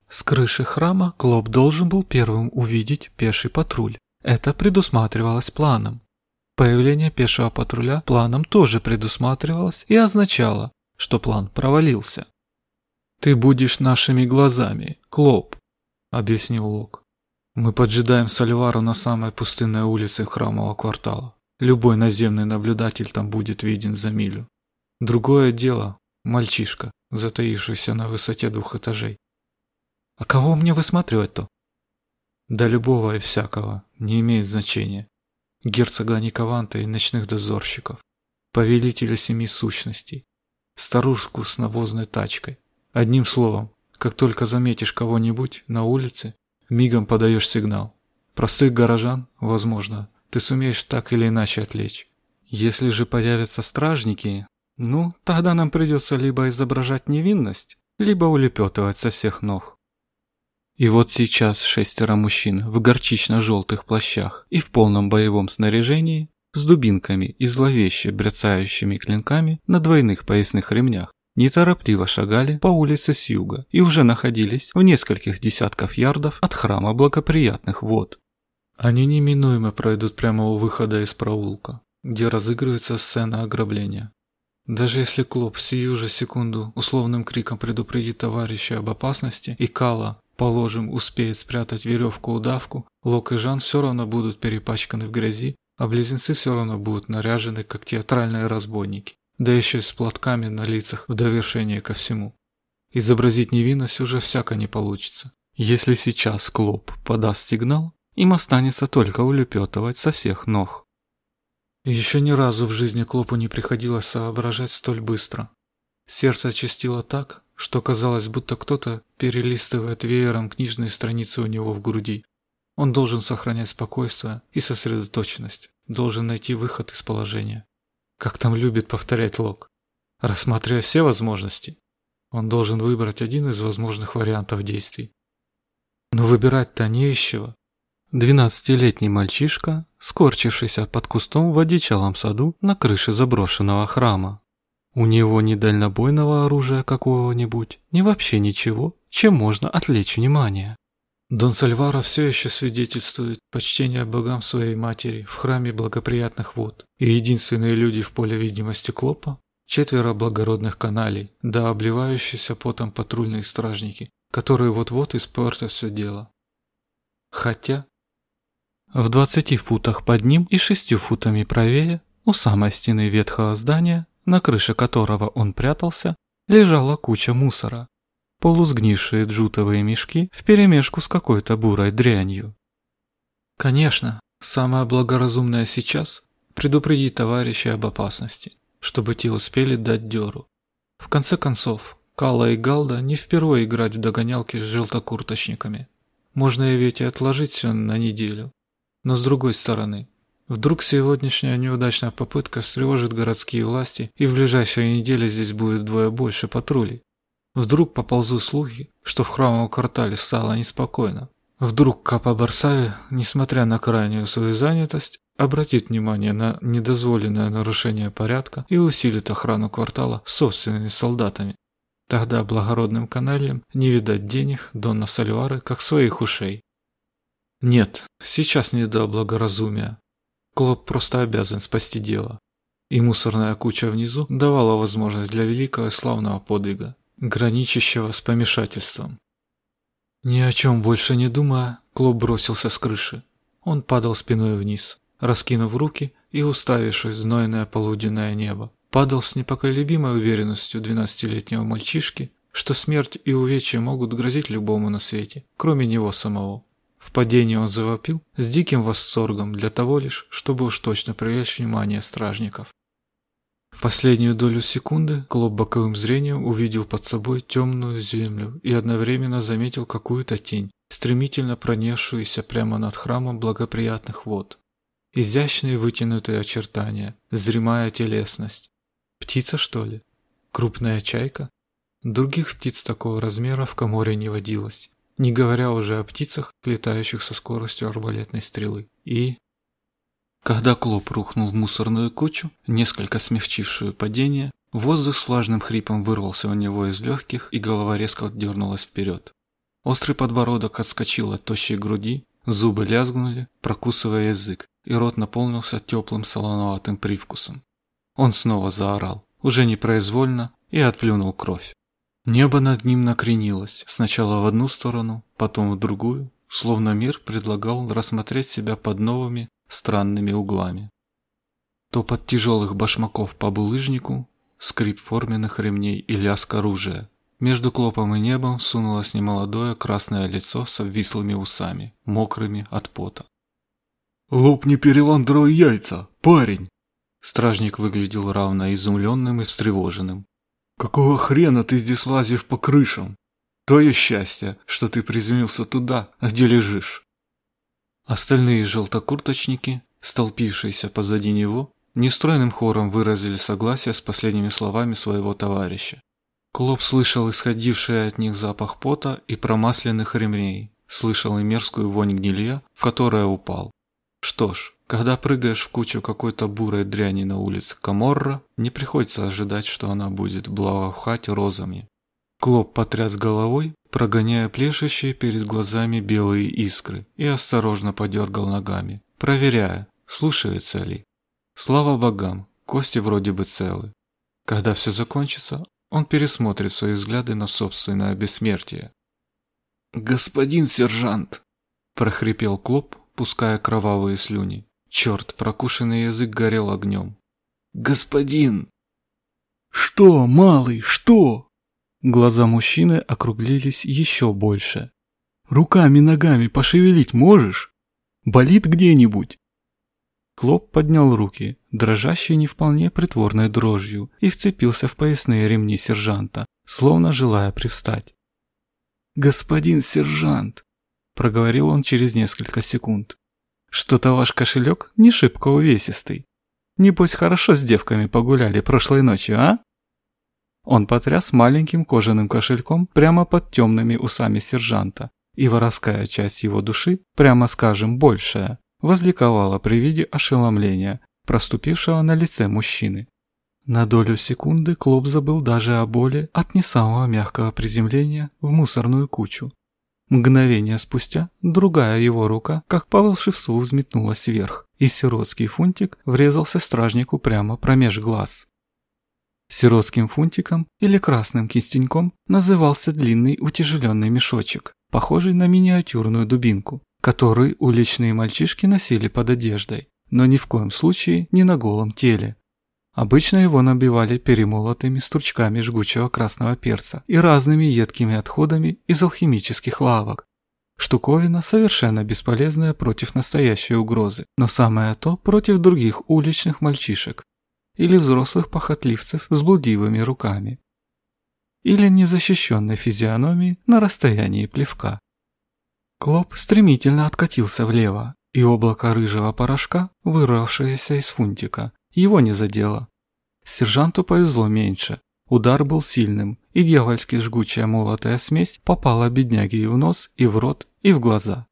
A: С крыши храма Клоп должен был первым увидеть пеший патруль. Это предусматривалось планом. Появление пешего патруля планом тоже предусматривалось и означало, что план провалился. «Ты будешь нашими глазами, Клоп», — объяснил Лок. «Мы поджидаем Сальвару на самой пустынной улице храмового квартала. Любой наземный наблюдатель там будет виден за милю. Другое дело — мальчишка, затаившийся на высоте двух этажей. А кого мне высматривать-то? Да любого и всякого, не имеет значения. Герцога Никованта и ночных дозорщиков, повелителя семи сущностей, старушку с навозной тачкой. Одним словом, как только заметишь кого-нибудь на улице, мигом подаешь сигнал. Простых горожан, возможно, ты сумеешь так или иначе отвлечь. Если же появятся стражники, ну, тогда нам придется либо изображать невинность, либо улепетывать со всех ног. И вот сейчас шестеро мужчин в горчично-желтых плащах и в полном боевом снаряжении, с дубинками и зловеще бряцающими клинками на двойных поясных ремнях, неторопливо шагали по улице с юга и уже находились в нескольких десятков ярдов от храма благоприятных вод. Они неминуемо пройдут прямо у выхода из проулка, где разыгрывается сцена ограбления. Даже если Клоп сию же секунду условным криком предупредит товарища об опасности, и Кала Положим, успеет спрятать веревку-удавку, Лок и Жан все равно будут перепачканы в грязи, а близнецы все равно будут наряжены, как театральные разбойники, да еще и с платками на лицах в довершение ко всему. Изобразить невинность уже всяко не получится. Если сейчас Клоп подаст сигнал, им останется только улепетывать со всех ног. Еще ни разу в жизни Клопу не приходилось соображать столь быстро. Сердце очистило так, что казалось, будто кто-то перелистывает веером книжные страницы у него в груди. Он должен сохранять спокойствие и сосредоточенность, должен найти выход из положения. Как там любит повторять Лок. Рассматривая все возможности, он должен выбрать один из возможных вариантов действий. Но выбирать-то не из чего. Двенадцатилетний мальчишка, скорчившийся под кустом в одичалом саду на крыше заброшенного храма, у него ни дальнобойного оружия какого-нибудь, ни вообще ничего, чем можно отвлечь внимание. Дон Сальваро все еще свидетельствует почтение богам своей матери в храме благоприятных вод, и единственные люди в поле видимости Клопа – четверо благородных каналей, да обливающиеся потом патрульные стражники, которые вот-вот испортят все дело. Хотя в двадцати футах под ним и шестью футами правее, у самой стены ветхого здания, на крыше которого он прятался, лежала куча мусора. Полусгнившие джутовые мешки вперемешку с какой-то бурой дрянью. Конечно, самое благоразумное сейчас – предупредить товарищей об опасности, чтобы те успели дать дёру. В конце концов, Кала и Галда не впервые играть в догонялки с желтокурточниками. Можно и ведь и отложить все на неделю. Но с другой стороны, Вдруг сегодняшняя неудачная попытка встревожит городские власти, и в ближайшие недели здесь будет вдвое больше патрулей. Вдруг поползут слухи, что в храмовом квартале стало неспокойно. Вдруг Капа Барсави, несмотря на крайнюю свою занятость, обратит внимание на недозволенное нарушение порядка и усилит охрану квартала собственными солдатами. Тогда благородным каналиям не видать денег Донна Сальвары, как своих ушей. Нет, сейчас не до благоразумия. Клоп просто обязан спасти дело. И мусорная куча внизу давала возможность для великого и славного подвига, граничащего с помешательством. Ни о чем больше не думая, Клоп бросился с крыши. Он падал спиной вниз, раскинув руки и уставившись в знойное полуденное небо падал с непоколебимой уверенностью двенадцатилетнего мальчишки, что смерть и увечья могут грозить любому на свете, кроме него самого. В падении он завопил с диким восторгом для того лишь, чтобы уж точно привлечь внимание стражников. В последнюю долю секунды Клоп боковым зрением увидел под собой темную землю и одновременно заметил какую-то тень, стремительно пронесшуюся прямо над храмом благоприятных вод. Изящные вытянутые очертания, зримая телесность, Птица, что ли? Крупная чайка? Других птиц такого размера в Каморе не водилось, не говоря уже о птицах, летающих со скоростью арбалетной стрелы. И... Когда Клоп рухнул в мусорную кучу, несколько смягчившую падение, воздух с влажным хрипом вырвался у него из легких, и голова резко дернулась вперед. Острый подбородок отскочил от тощей груди, зубы лязгнули, прокусывая язык, и рот наполнился теплым солоноватым привкусом. Он снова заорал, уже непроизвольно, и отплюнул кровь. Небо над ним накренилось, сначала в одну сторону, потом в другую, словно мир предлагал рассмотреть себя под новыми, странными углами. Топот тяжелых башмаков по булыжнику, скрип форменных ремней и лязг оружия. Между клопом и небом сунулось немолодое красное лицо с обвислыми усами, мокрыми от пота.
B: «Лопни переландровые яйца, парень!»
A: Стражник выглядел равно изумленным и встревоженным.
B: «Какого хрена ты здесь лазишь по крышам? Твое счастье, что ты приземлился туда, где лежишь».
A: Остальные желтокурточники, столпившиеся позади него, нестройным хором выразили согласие с последними словами своего товарища. Клоп слышал исходивший от них запах пота и промасленных ремней, слышал и мерзкую вонь гнилья, в которое упал. Что ж, когда прыгаешь в кучу какой-то бурой дряни на улице Каморра, не приходится ожидать, что она будет благоухать розами. Клоп потряс головой, прогоняя плещущие перед глазами белые искры, и осторожно подергал ногами, проверяя, слушается ли. Слава богам, кости вроде бы целы. Когда все закончится, он пересмотрит свои взгляды на собственное бессмертие.
B: «Господин сержант!» – прохрипел Клоп, пуская кровавые слюни.
A: Черт, прокушенный язык горел огнем.
B: «Господин!» «Что, малый, что?»
A: Глаза мужчины округлились еще больше.
B: «Руками-ногами пошевелить можешь? Болит где-нибудь?»
A: Клоп поднял руки, дрожащие не вполне притворной дрожью, и вцепился в поясные ремни сержанта, словно желая привстать.
B: «Господин сержант!» – проговорил он через несколько секунд. Что-то ваш кошелек не шибко увесистый. Небось, хорошо с девками погуляли прошлой ночью, а? Он потряс маленьким кожаным кошельком прямо под темными усами сержанта, и воровская часть его души, прямо скажем, большая, возликовала при виде ошеломления, проступившего на лице мужчины. На долю секунды Клоп забыл даже о боли от не самого мягкого приземления в мусорную кучу. Мгновение спустя другая его рука, как по волшебству, взметнулась вверх, и сиротский фунтик врезался стражнику прямо промеж глаз. Сиротским фунтиком или красным кистеньком назывался длинный утяжеленный мешочек, похожий на миниатюрную дубинку, который уличные мальчишки носили под одеждой, но ни в коем случае не на голом теле, Обычно его набивали перемолотыми стручками жгучего красного перца и разными едкими отходами из алхимических лавок. Штуковина совершенно бесполезная против настоящей угрозы, но самое то против других уличных мальчишек или взрослых похотливцев с блудивыми руками или незащищенной физиономии на расстоянии плевка. Клоп стремительно откатился влево, и облако рыжего порошка, вырвавшееся из фунтика, его не задело. Сержанту повезло меньше. Удар был сильным, и дьявольски жгучая молотая смесь попала бедняге и в нос, и в рот, и в глаза.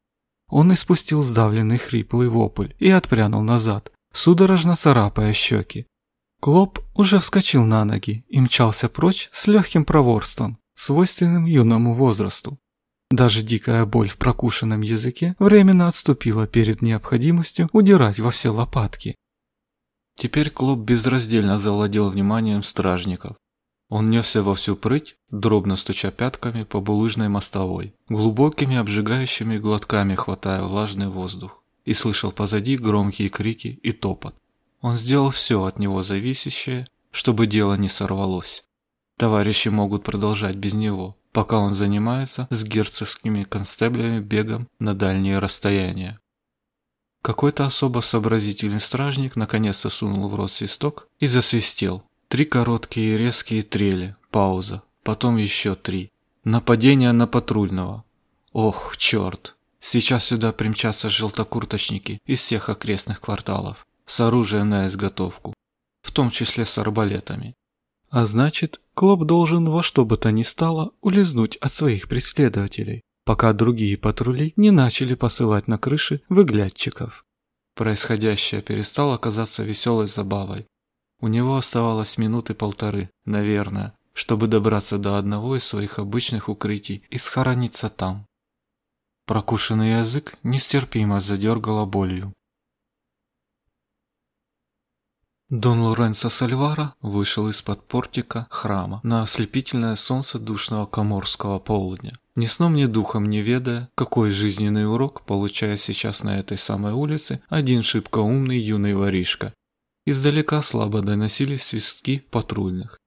B: Он испустил сдавленный хриплый вопль и отпрянул назад, судорожно царапая щеки. Клоп уже вскочил на ноги и мчался прочь с легким проворством, свойственным юному возрасту. Даже дикая боль в прокушенном языке временно отступила перед необходимостью удирать во все лопатки.
A: Теперь Клоп безраздельно завладел вниманием стражников. Он несся во всю прыть, дробно стуча пятками по булыжной мостовой, глубокими обжигающими глотками хватая влажный воздух, и слышал позади громкие крики и топот. Он сделал все от него зависящее, чтобы дело не сорвалось. Товарищи могут продолжать без него, пока он занимается с герцогскими констеблями бегом на дальние расстояния. Какой-то особо сообразительный стражник наконец-то сунул в рот свисток и засвистел. Три короткие резкие трели, пауза, потом еще три. Нападение на патрульного. Ох, черт. Сейчас сюда примчатся желтокурточники из всех окрестных кварталов с оружием на изготовку, в том числе с арбалетами. А значит, Клоп должен во что бы то ни стало улизнуть от своих преследователей, пока другие патрули не начали посылать на крыши выглядчиков. Происходящее перестало казаться веселой забавой. У него оставалось минуты полторы, наверное, чтобы добраться до одного из своих обычных укрытий и схорониться там. Прокушенный язык нестерпимо задергало болью. Дон Лоренцо Сальвара вышел из-под портика храма на ослепительное солнце душного коморского полудня. Ни сном, ни духом не ведая, какой жизненный урок получая сейчас на этой самой улице один шибко умный юный воришка. Издалека слабо доносились свистки патрульных.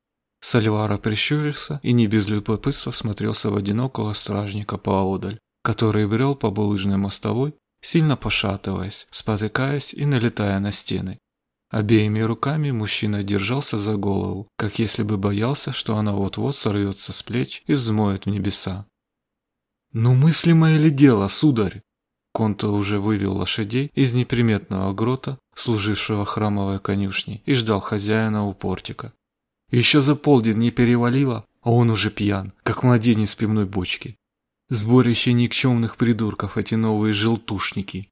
A: Сальвара прищурился и не без любопытства смотрелся в одинокого стражника поодаль, который брел по булыжной мостовой, сильно пошатываясь, спотыкаясь и налетая на стены. Обеими руками мужчина держался за голову, как если бы боялся, что она вот-вот сорвется с плеч и взмоет в небеса. «Ну мыслимое ли дело, сударь?» Конто уже вывел лошадей из неприметного грота, служившего храмовой конюшней, и ждал хозяина у портика. Еще за полдень не перевалило, а он уже пьян, как младенец пивной бочке. Сборище никчемных придурков эти новые желтушники.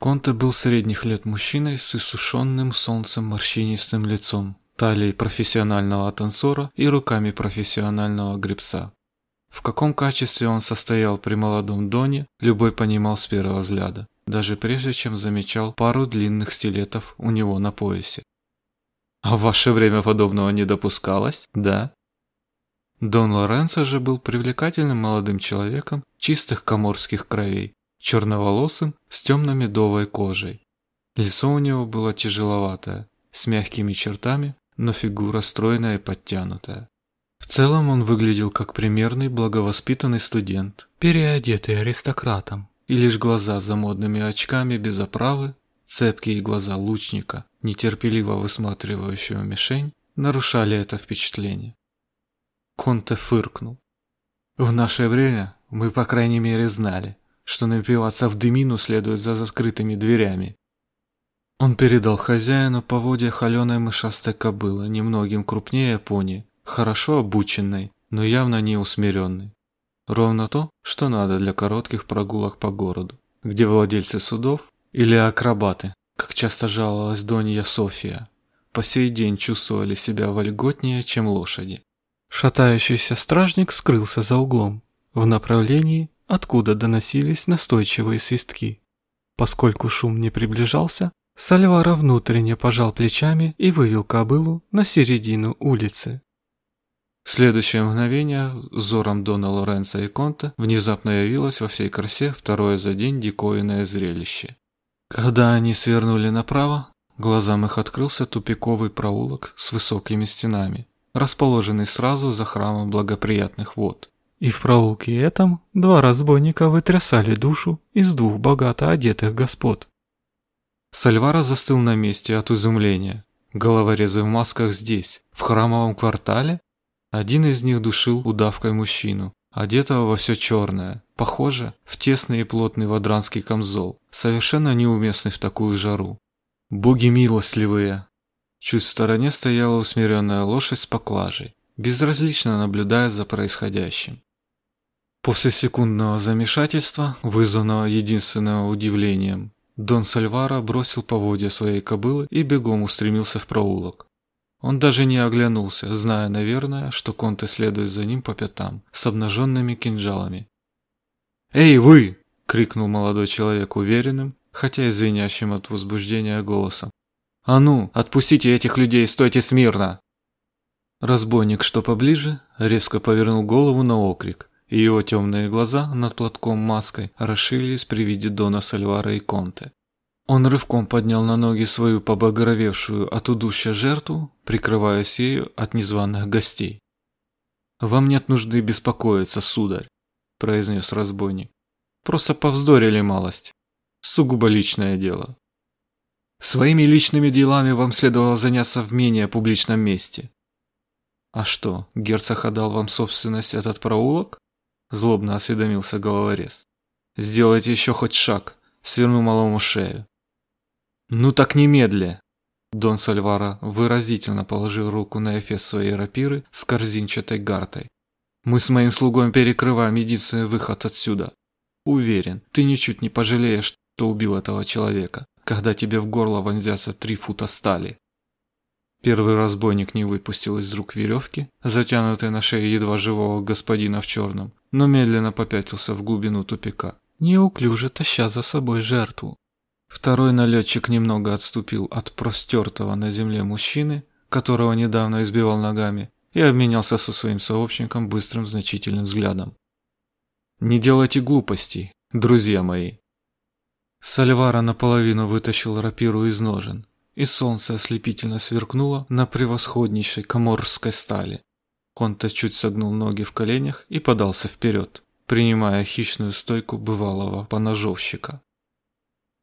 A: Конте был средних лет мужчиной с иссушенным солнцем морщинистым лицом, талией профессионального танцора и руками профессионального гребца. В каком качестве он состоял при молодом Доне, любой понимал с первого взгляда, даже прежде чем замечал пару длинных стилетов у него на поясе. А в ваше время подобного не допускалось, да? Дон Лоренцо же был привлекательным молодым человеком чистых коморских кровей, черноволосым, с темно-медовой кожей. Лицо у него было тяжеловатое, с мягкими чертами, но фигура стройная и подтянутая. В целом он выглядел как примерный благовоспитанный студент, переодетый аристократом, и лишь глаза за модными очками без оправы, цепкие глаза лучника, нетерпеливо высматривающего мишень, нарушали это впечатление. Конте фыркнул. В наше время мы, по крайней мере, знали, что напиваться в дымину следует за закрытыми дверями. Он передал хозяину поводья холеной мышастой кобылы, немногим крупнее пони, хорошо обученной, но явно не усмиренной. Ровно то, что надо для коротких прогулок по городу, где владельцы судов или акробаты, как часто жаловалась Донья София, по сей день чувствовали себя вольготнее, чем лошади. Шатающийся стражник скрылся за углом, в направлении, откуда доносились настойчивые свистки. Поскольку шум не приближался, Сальвара внутренне пожал плечами и вывел кобылу на середину улицы. Следующее мгновение взором Дона Лоренцо и Конта внезапно явилось во всей красе второе за день диковинное зрелище. Когда они свернули направо, глазам их открылся тупиковый проулок с высокими стенами, расположенный сразу за храмом благоприятных вод. И в проулке этом два разбойника вытрясали душу из двух богато одетых господ. Сальвара застыл на месте от изумления. Головорезы в масках здесь, в храмовом квартале? Один из них душил удавкой мужчину, одетого во все черное, похоже, в тесный и плотный вадранский камзол, совершенно неуместный в такую жару. Боги милостливые! Чуть в стороне стояла усмиренная лошадь с поклажей, безразлично наблюдая за происходящим. После секундного замешательства, вызванного единственным удивлением, Дон Сальвара бросил поводья своей кобылы и бегом устремился в проулок. Он даже не оглянулся, зная, наверное, что Конте следует за ним по пятам, с обнаженными кинжалами. «Эй, вы!» — крикнул молодой человек уверенным, хотя и звенящим от возбуждения голосом. «А ну, отпустите этих людей, стойте смирно!» Разбойник, что поближе, резко повернул голову на окрик, и его темные глаза над платком маской расширились при виде Дона Сальвара и Конте. Он рывком поднял на ноги свою побагровевшую от удушья жертву, прикрываясь ею от незваных гостей. «Вам нет нужды беспокоиться, сударь», – произнес разбойник. «Просто повздорили малость. Сугубо личное дело. Своими личными делами вам следовало заняться в менее публичном месте. А что, герцог отдал вам собственность этот проулок? Злобно осведомился головорез. Сделайте еще хоть шаг, сверну малому шею. Ну так немедля. Дон Сальвара выразительно положил руку на эфес своей рапиры с корзинчатой гартой. Мы с моим слугой перекрываем единственный выход отсюда. Уверен, ты ничуть не пожалеешь, что убил этого человека, когда тебе в горло вонзятся три фута стали. Первый разбойник не выпустил из рук веревки, затянутой на шее едва живого господина в черном, но медленно попятился в глубину тупика, неуклюже таща за собой жертву. Второй налетчик немного отступил от простертого на земле мужчины, которого недавно избивал ногами, и обменялся со своим сообщником быстрым значительным взглядом. «Не делайте глупостей, друзья мои!» Сальвара наполовину вытащил рапиру из ножен, и солнце ослепительно сверкнуло на превосходнейшей коморской стали. Конта чуть согнул ноги в коленях и подался вперед, принимая хищную стойку бывалого поножовщика.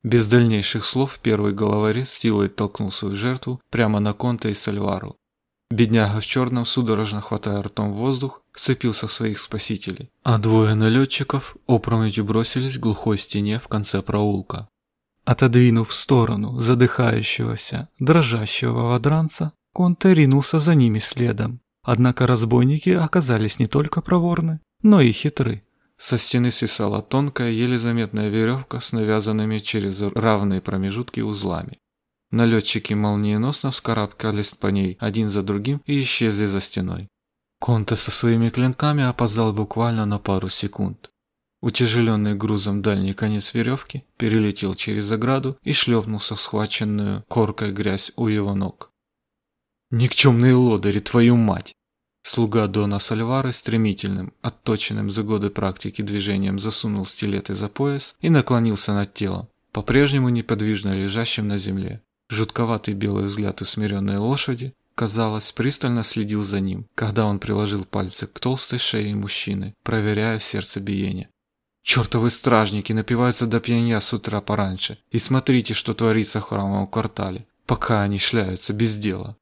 A: Без дальнейших слов первый головорез силой толкнул свою жертву прямо на Конта и Сальвару. Бедняга в черном, судорожно хватая ртом воздух, вцепился в своих спасителей, а двое налетчиков опрометью бросились к глухой стене в конце проулка. Отодвинув в сторону задыхающегося, дрожащего водранца, Конте ринулся за ними следом. Однако разбойники оказались не только проворны, но и хитры. Со стены свисала тонкая, еле заметная веревка с навязанными через равные промежутки узлами. Налетчики молниеносно вскарабкались по ней один за другим и исчезли за стеной. Конте со своими клинками опоздал буквально на пару секунд. Утяжеленный грузом дальний конец веревки перелетел через ограду и шлепнулся в схваченную коркой грязь у его ног. «Никчемные лодыри, твою мать!» Слуга Дона Сальвары стремительным, отточенным за годы практики движением засунул стилеты за пояс и наклонился над телом, по-прежнему неподвижно лежащим на земле. Жутковатый белый взгляд усмиренной лошади, казалось, пристально следил за ним, когда он приложил пальцы к толстой шее мужчины, проверяя сердцебиение. Чертовы стражники напиваются до пьянья с утра пораньше. И смотрите, что творится в храмовом квартале, пока они шляются без дела.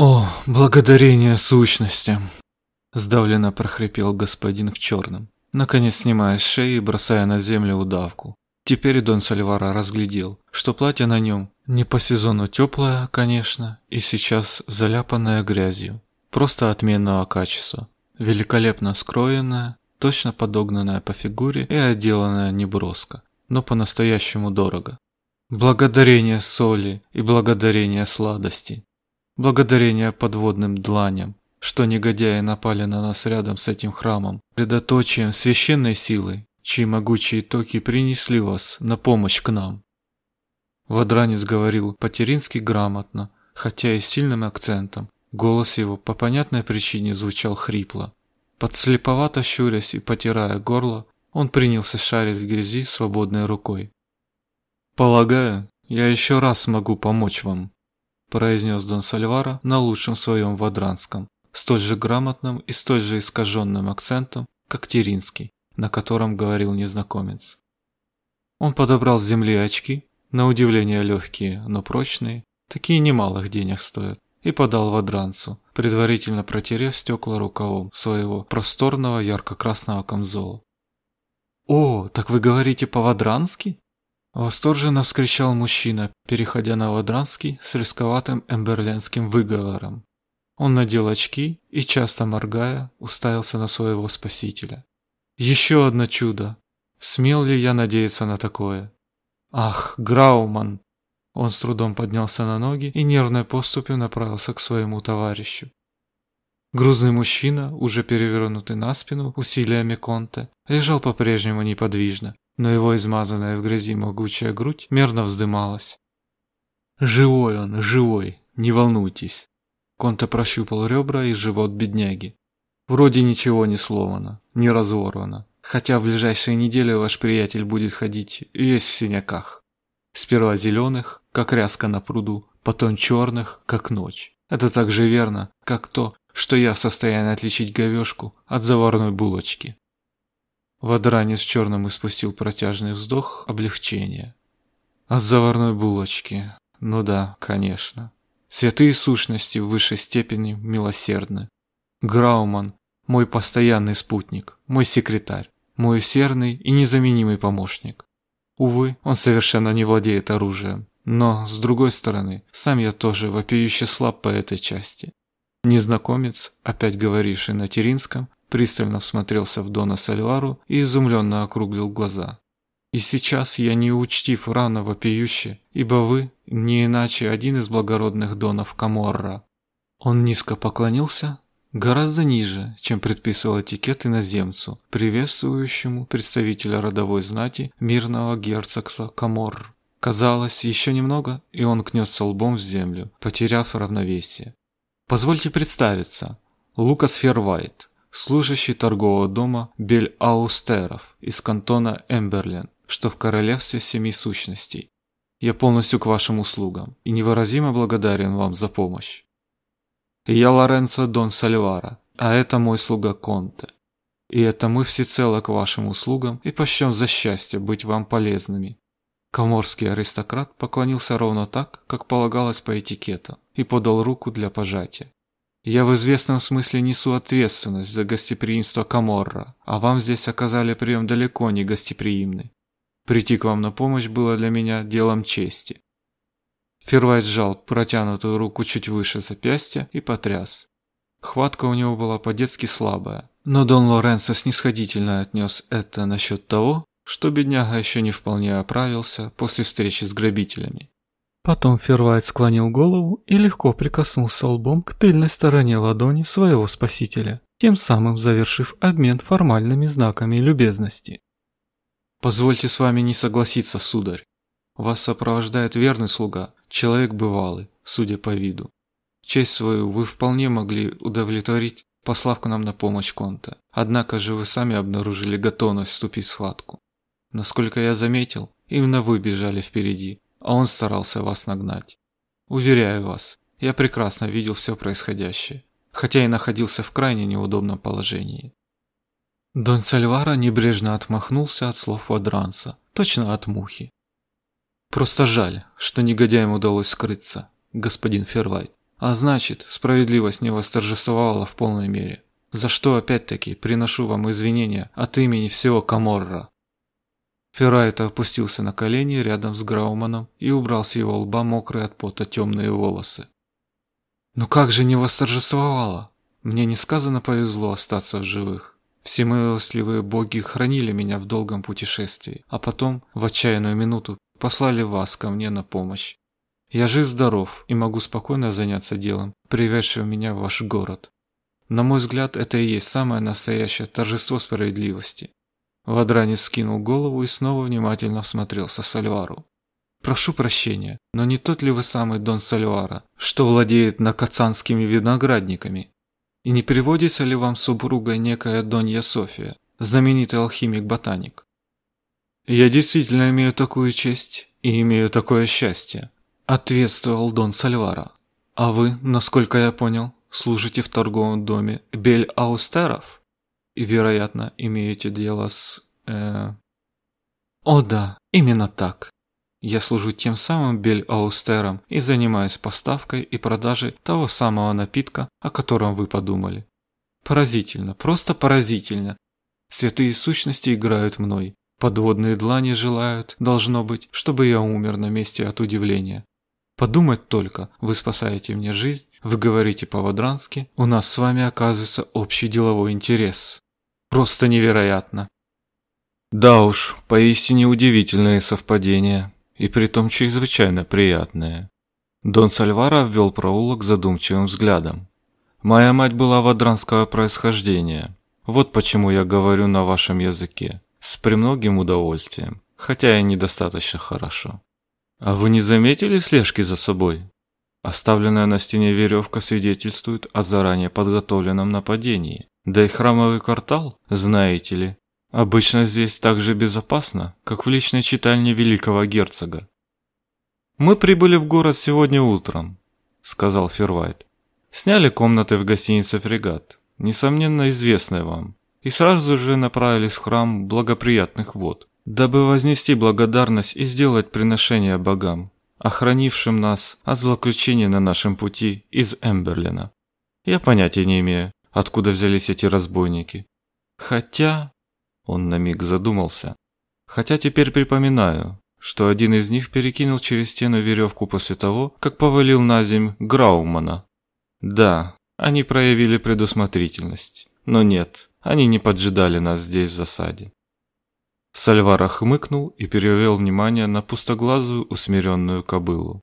A: О, благодарение сущностям! Сдавленно прохрипел господин в черном, наконец снимая с шеи и бросая на землю удавку. Теперь Дон Сальвара разглядел, что платье на нем не по сезону теплое, конечно, и сейчас заляпанное грязью. Просто отменного качества. Великолепно скроенное, точно подогнанная по фигуре и отделанная неброско, но по-настоящему дорого. Благодарение соли и благодарение сладости. Благодарение подводным дланям, что негодяи напали на нас рядом с этим храмом, средоточием священной силы, чьи могучие токи принесли вас на помощь к нам. Водранец говорил по-терински грамотно, хотя и с сильным акцентом. Голос его по понятной причине звучал хрипло. Подслеповато щурясь и потирая горло, он принялся шарить в грязи свободной рукой. «Полагаю, я еще раз смогу помочь вам», произнес Дон Сальвара на лучшем своем вадранском, столь же грамотным и столь же искаженным акцентом, как Теринский, на котором говорил незнакомец. Он подобрал с земли очки, на удивление легкие, но прочные, такие немалых денег стоят, и подал водранцу, предварительно протерев стекла рукавом своего просторного ярко-красного камзола. «О, так вы говорите по-вадрански?» Восторженно вскричал мужчина, переходя на вадранский с рисковатым эмберлендским выговором. Он надел очки и, часто моргая, уставился на своего спасителя. Еще одно чудо. Смел ли я надеяться на такое? Ах, Грауман! Он с трудом поднялся на ноги и нервной поступью направился к своему товарищу. Грузный мужчина, уже перевернутый на спину усилиями Конте, лежал по-прежнему неподвижно, но его измазанная в грязи могучая грудь мерно вздымалась. «Живой он, живой, не волнуйтесь». Конте прощупал ребра и живот бедняги. Вроде ничего не сломано, не разорвано, хотя в ближайшие недели ваш приятель будет ходить весь в синяках. Сперва зеленых, как ряска на пруду, потом черных, как ночь. Это так же верно, как то, что я в состоянии отличить говешку от заварной булочки. Водранец черным испустил протяжный вздох облегчения. От заварной булочки. Ну да, конечно. Святые сущности в высшей степени милосердны. Грауман – мой постоянный спутник, мой секретарь, мой усердный и незаменимый помощник. Увы, он совершенно не владеет оружием, но, с другой стороны, сам я тоже вопиюще слаб по этой части. Незнакомец, опять говоривший на Теринском, пристально всмотрелся в Дона Сальвару и изумленно округлил глаза. «И сейчас я не учтив рано вопиюще, ибо вы не иначе один из благородных Донов Каморра». Он низко поклонился, гораздо ниже, чем предписывал этикет иноземцу, приветствующему представителя родовой знати мирного герцогса Каморр. Казалось, еще немного, и он кнется лбом в землю, потеряв равновесие. Позвольте представиться. Лукас Фервайт, служащий торгового дома Бель-Аустеров из кантона Эмберлен, что в королевстве семи сущностей. Я полностью к вашим услугам и невыразимо благодарен вам за помощь. Я Лоренцо Дон Сальвара, а это мой слуга Конте. И это мы всецело к вашим услугам и почтем за счастье быть вам полезными. Коморский аристократ поклонился ровно так, как полагалось по этикету, и подал руку для пожатия. «Я в известном смысле несу ответственность за гостеприимство Каморра, а вам здесь оказали прием далеко не гостеприимный. Прийти к вам на помощь было для меня делом чести». Фервай сжал протянутую руку чуть выше запястья и потряс. Хватка у него была по-детски слабая, но Дон Лоренцо снисходительно отнес это насчет того, что бедняга еще не вполне оправился после встречи с грабителями.
B: Потом Фервайт склонил голову и легко прикоснулся лбом к тыльной стороне ладони своего спасителя, тем самым завершив обмен формальными знаками любезности.
A: «Позвольте с вами не согласиться, сударь. Вас сопровождает верный слуга, человек бывалый, судя по виду. Честь свою вы вполне могли удовлетворить, послав к нам на помощь Конта. Однако же вы сами обнаружили готовность вступить в схватку. Насколько я заметил, именно вы бежали впереди, а он старался вас нагнать. Уверяю вас, я прекрасно видел все происходящее, хотя и находился в крайне неудобном положении. Дон Сальвара небрежно отмахнулся от слов Вадранца, точно от мухи. Просто жаль, что негодяям удалось скрыться, господин Фервайт. А значит, справедливость не восторжествовала в полной мере. За что опять-таки приношу вам извинения от имени всего Каморра. Феррайт опустился на колени рядом с Грауманом и убрал с его лба мокрые от пота темные волосы. «Ну как же не восторжествовало? Мне несказанно повезло остаться в живых. Всемилостливые боги хранили меня в долгом путешествии, а потом, в отчаянную минуту, послали вас ко мне на помощь. Я жив-здоров и могу спокойно заняться делом, приведшим меня в ваш город. На мой взгляд, это и есть самое настоящее торжество справедливости. Вадранец скинул голову и снова внимательно всмотрелся Сальвару. «Прошу прощения, но не тот ли вы самый Дон Сальвара, что владеет накацанскими виноградниками? И не переводится ли вам супруга некая Донья София, знаменитый алхимик-ботаник?» «Я действительно имею такую честь и имею такое счастье», – ответствовал Дон Сальвара. «А вы, насколько я понял, служите в торговом доме Бель-Аустеров?» и, вероятно, имеете дело с... Э... О да, именно так. Я служу тем самым Бель-Аустером и занимаюсь поставкой и продажей того самого напитка, о котором вы подумали. Поразительно, просто поразительно. Святые сущности играют мной. Подводные длани желают, должно быть, чтобы я умер на месте от удивления. Подумать только, вы спасаете мне жизнь, вы говорите по-вадрански, у нас с вами оказывается общий деловой интерес. Просто невероятно. Да уж, поистине удивительные совпадения, и притом чрезвычайно приятные. Дон Сальвара ввел проулок задумчивым взглядом. Моя мать была вадранского происхождения. Вот почему я говорю на вашем языке. С премногим удовольствием, хотя и недостаточно хорошо. А вы не заметили слежки за собой? Оставленная на стене веревка свидетельствует о заранее подготовленном нападении. Да и храмовый квартал, знаете ли, обычно здесь так же безопасно, как в личной читальне великого герцога. «Мы прибыли в город сегодня утром», — сказал Фервайт. «Сняли комнаты в гостинице «Фрегат», несомненно известной вам, и сразу же направились в храм благоприятных вод, дабы вознести благодарность и сделать приношение богам, охранившим нас от злоключения на нашем пути из Эмберлина. Я понятия не имею, откуда взялись эти разбойники. Хотя... Он на миг задумался. Хотя теперь припоминаю, что один из них перекинул через стену веревку после того, как повалил на земь Граумана. Да, они проявили предусмотрительность. Но нет, они не поджидали нас здесь в засаде. Сальвара хмыкнул и перевел внимание на пустоглазую усмиренную кобылу.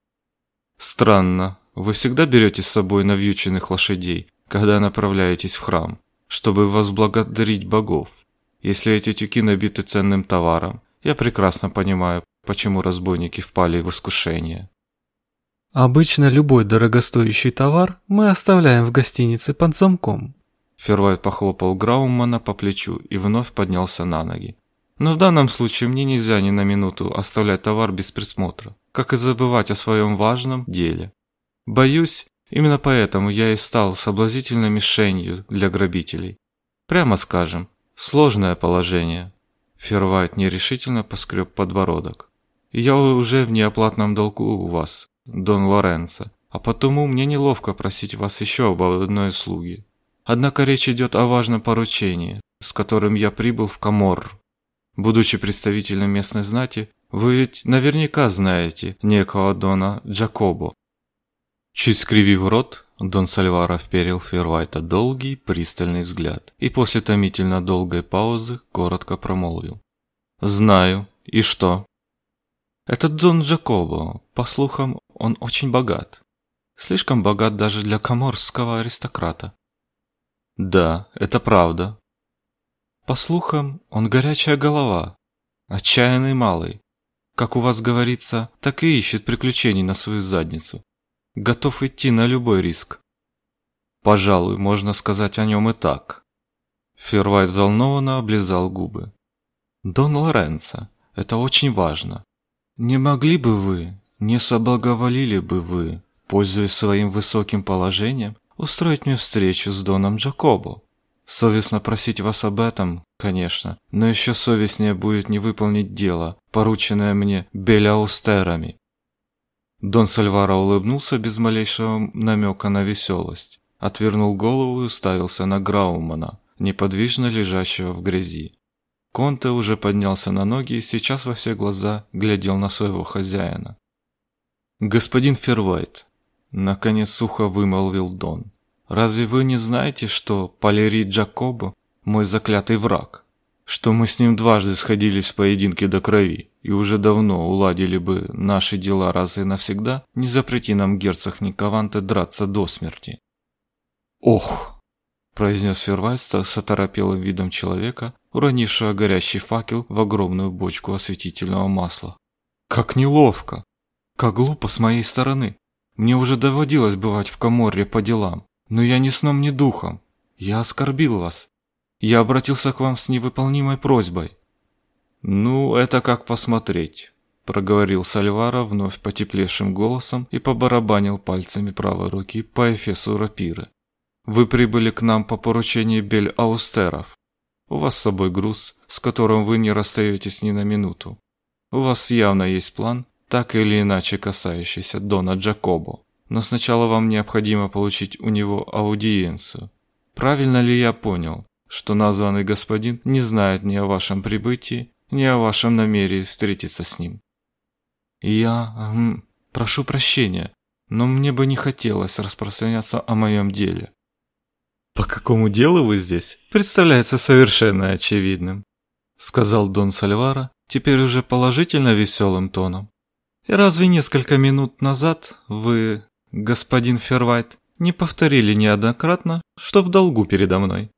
A: «Странно, вы всегда берете с собой навьюченных лошадей, когда направляетесь в храм, чтобы возблагодарить богов. Если эти тюки набиты ценным товаром, я прекрасно понимаю, почему разбойники впали в искушение».
B: «Обычно любой дорогостоящий товар мы оставляем в гостинице под замком».
A: Фервайт похлопал Граумана по плечу и вновь поднялся на ноги. Но в данном случае мне нельзя ни на минуту оставлять товар без присмотра, как и забывать о своем важном деле. Боюсь, именно поэтому я и стал соблазнительной мишенью для грабителей. Прямо скажем, сложное положение. Фервайт нерешительно поскреб подбородок. Я уже в неоплатном долгу у вас, Дон Лоренцо, а потому мне неловко просить вас еще об одной услуге. Однако речь идет о важном поручении, с которым я прибыл в Каморр. Будучи представителем местной знати, вы ведь наверняка знаете некого Дона Джакобо. Чуть скривив рот, Дон Сальвара вперил Фервайта долгий, пристальный взгляд и после томительно долгой паузы коротко промолвил. «Знаю. И что?» «Этот Дон Джакобо, по слухам, он очень богат. Слишком богат даже для коморского аристократа». «Да, это правда. По слухам, он горячая голова, отчаянный малый. Как у вас говорится, так и ищет приключений на свою задницу. Готов идти на любой риск. Пожалуй, можно сказать о нем и так. Фервайт взволнованно облизал губы. Дон Лоренцо, это очень важно. Не могли бы вы, не соблаговолили бы вы, пользуясь своим высоким положением, устроить мне встречу с Доном Джакобо? Совестно просить вас об этом, конечно, но еще совестнее будет не выполнить дело, порученное мне Беляустерами. Дон Сальвара улыбнулся без малейшего намека на веселость, отвернул голову и уставился на Граумана, неподвижно лежащего в грязи. Конте уже поднялся на ноги и сейчас во все глаза глядел на своего хозяина. «Господин Фервайт», — наконец сухо вымолвил Дон, Разве вы не знаете, что Палерий Джакобо – мой заклятый враг? Что мы с ним дважды сходились в поединке до крови и уже давно уладили бы наши дела раз и навсегда, не запрети нам герцог Никованте драться до смерти. «Ох!» – произнес Фервайста с оторопелым видом человека, уронившего горящий факел в огромную бочку осветительного масла. «Как неловко! Как глупо с моей стороны! Мне уже доводилось бывать в Каморре по делам, но я ни сном, ни духом. Я оскорбил вас. Я обратился к вам с невыполнимой просьбой. Ну, это как посмотреть, проговорил Сальвара вновь потеплевшим голосом и побарабанил пальцами правой руки по эфесу рапиры. Вы прибыли к нам по поручению Бель-Аустеров. У вас с собой груз, с которым вы не расстаетесь ни на минуту. У вас явно есть план, так или иначе касающийся Дона Джакобо но сначала вам необходимо получить у него аудиенцию. Правильно ли я понял, что названный господин не знает ни о вашем прибытии, ни о вашем намерении встретиться с ним? Я... Эм, прошу прощения, но мне бы не хотелось распространяться о моем деле. «По какому делу вы здесь?» «Представляется совершенно очевидным», — сказал Дон Сальвара, теперь уже положительно веселым тоном. «И разве несколько минут назад вы, господин Фервайт, не повторили неоднократно, что в долгу передо мной?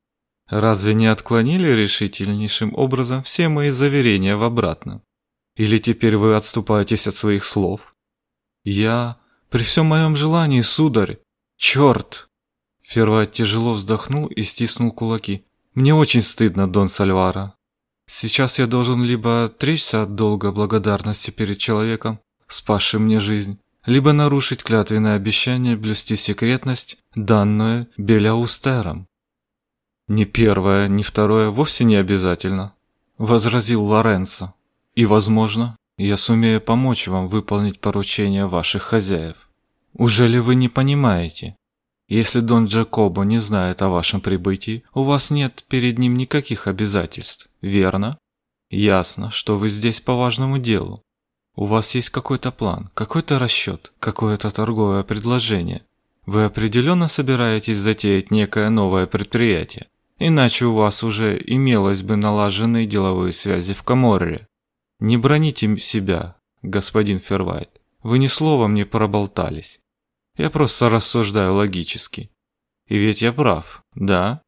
A: Разве не отклонили решительнейшим образом все мои заверения в обратном? Или теперь вы отступаетесь от своих слов? Я, при всем моем желании, сударь, черт!» Фервайт тяжело вздохнул и стиснул кулаки. «Мне очень стыдно, Дон Сальвара. Сейчас я должен либо отречься от долга благодарности перед человеком, спасшим мне жизнь, либо нарушить клятвенное обещание блюсти секретность, данную Беляустером. «Ни первое, ни второе вовсе не обязательно», – возразил Лоренцо. «И, возможно, я сумею помочь вам выполнить поручение ваших хозяев. Уже ли вы не понимаете? Если Дон Джакобо не знает о вашем прибытии, у вас нет перед ним никаких обязательств, верно? Ясно, что вы здесь по важному делу. У вас есть какой-то план, какой-то расчет, какое-то торговое предложение. Вы определенно собираетесь затеять некое новое предприятие. Иначе у вас уже имелось бы налаженные деловые связи в Каморре. Не броните себя, господин Фервайт. Вы ни словом не проболтались. Я просто рассуждаю логически. И ведь я прав, да?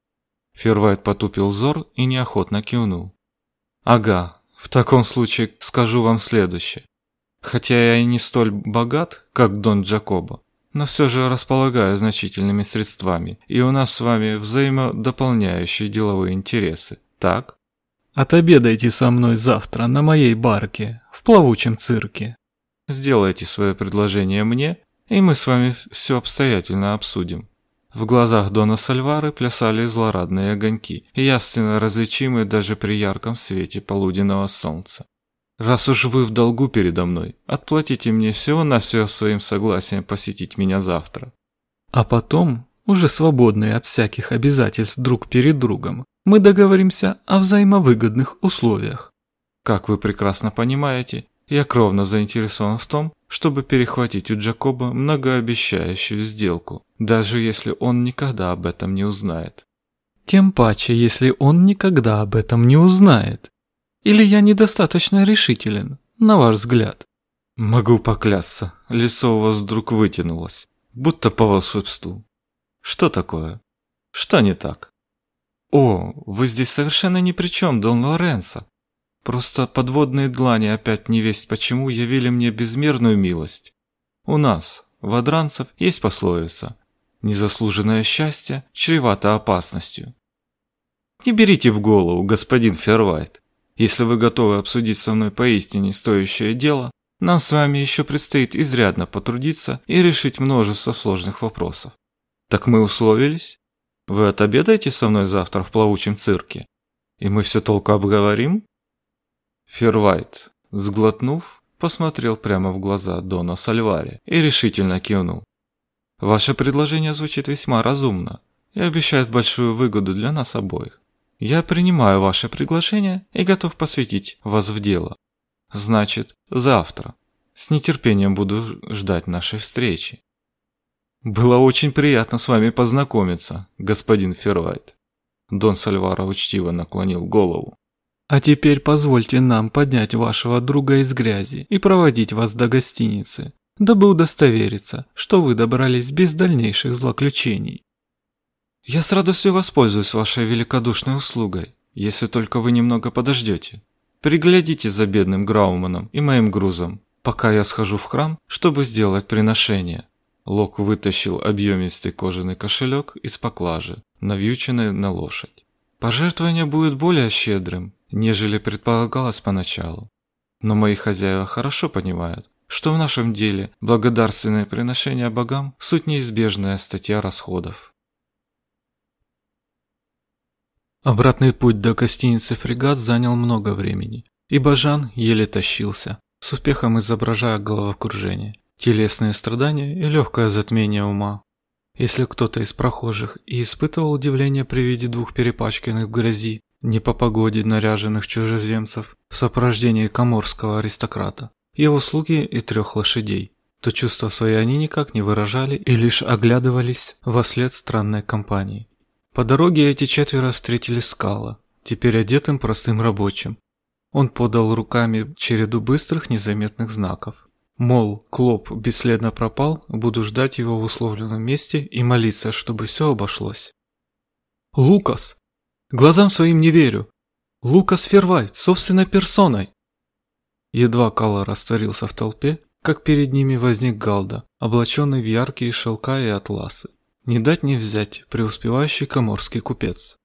A: Фервайт потупил взор и неохотно кивнул. Ага, в таком случае скажу вам следующее. Хотя я и не столь богат, как Дон Джакобо, но все же располагаю значительными средствами, и у нас с вами взаимодополняющие деловые интересы, так?
B: Отобедайте со мной завтра на моей барке, в плавучем цирке.
A: Сделайте свое предложение мне, и мы с вами все обстоятельно обсудим. В глазах Дона Сальвары плясали злорадные огоньки, ясно различимые даже при ярком свете полуденного солнца. Раз уж вы в долгу передо мной, отплатите мне всего-навсего своим согласием посетить меня завтра.
B: А потом, уже свободные от всяких обязательств друг перед другом, мы договоримся о взаимовыгодных условиях.
A: Как вы прекрасно понимаете, я кровно заинтересован в том, чтобы перехватить у Джакоба многообещающую сделку, даже если он никогда об этом не узнает.
B: Тем паче, если он никогда об этом не узнает. Или я недостаточно решителен, на ваш взгляд?
A: Могу поклясться, лицо у вас вдруг вытянулось, будто по волшебству. Что такое? Что не так? О, вы здесь совершенно ни при чем, Дон Лоренцо. Просто подводные длани опять невесть почему явили мне безмерную милость. У нас, водранцев, есть пословица «Незаслуженное счастье чревато опасностью». Не берите в голову, господин Фервайт. Если вы готовы обсудить со мной поистине стоящее дело, нам с вами еще предстоит изрядно потрудиться и решить множество сложных вопросов. Так мы условились? Вы отобедаете со мной завтра в плавучем цирке? И мы все толку обговорим? Фервайт, сглотнув, посмотрел прямо в глаза Дона Сальвари и решительно кивнул. Ваше предложение звучит весьма разумно и обещает большую выгоду для нас обоих. Я принимаю ваше приглашение и готов посвятить вас в дело. Значит, завтра. С нетерпением буду ждать нашей встречи. Было очень приятно с вами познакомиться, господин Фервайт. Дон Сальваро учтиво наклонил голову.
B: А теперь позвольте нам поднять вашего друга из грязи и проводить вас до гостиницы, дабы удостовериться, что вы добрались без дальнейших злоключений.
A: «Я с радостью воспользуюсь вашей великодушной услугой, если только вы немного подождете. Приглядите за бедным Грауманом и моим грузом, пока я схожу в храм, чтобы сделать приношение». Лок вытащил объемистый кожаный кошелек из поклажи, навьюченный на лошадь. «Пожертвование будет более щедрым, нежели предполагалось поначалу. Но мои хозяева хорошо понимают, что в нашем деле благодарственное приношение богам – суть неизбежная статья расходов.
B: Обратный путь до гостиницы «Фрегат» занял много времени, и Бажан еле тащился, с успехом изображая головокружение, телесные страдания и легкое затмение ума. Если кто-то из прохожих и испытывал удивление при виде двух перепачканных в грязи, не по погоде наряженных чужеземцев, в сопровождении коморского аристократа, его слуги и трех лошадей, то чувства свои они никак не выражали и лишь оглядывались во след странной компании.
A: По дороге эти четверо встретили скала, теперь одетым простым рабочим. Он подал руками череду быстрых незаметных знаков. Мол, Клоп бесследно пропал, буду ждать его в условленном месте и молиться, чтобы все обошлось. «Лукас! Глазам своим не верю! Лукас Фервайт, собственной персоной!» Едва Калла растворился в толпе, как перед ними возник Галда, облаченный в яркие шелка и атласы. Не дать не взять преуспевающий коморский купец.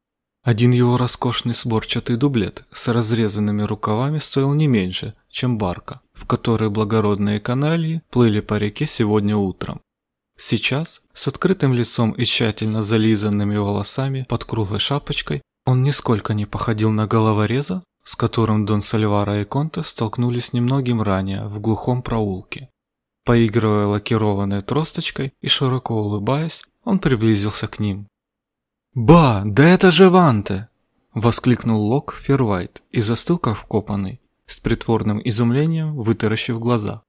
A: Один его роскошный сборчатый дублет с разрезанными рукавами стоил не меньше, чем барка, в которой благородные канальи плыли по реке сегодня утром. Сейчас, с открытым лицом и тщательно зализанными волосами под круглой шапочкой, он нисколько не походил на головореза, с которым Дон Сальвара и Конте столкнулись немногим ранее в глухом проулке. Поигрывая лакированной тросточкой и широко улыбаясь, он приблизился к ним. «Ба, да это же Ванте!» – воскликнул Лок Фервайт и застыл как вкопанный, с притворным изумлением вытаращив глаза.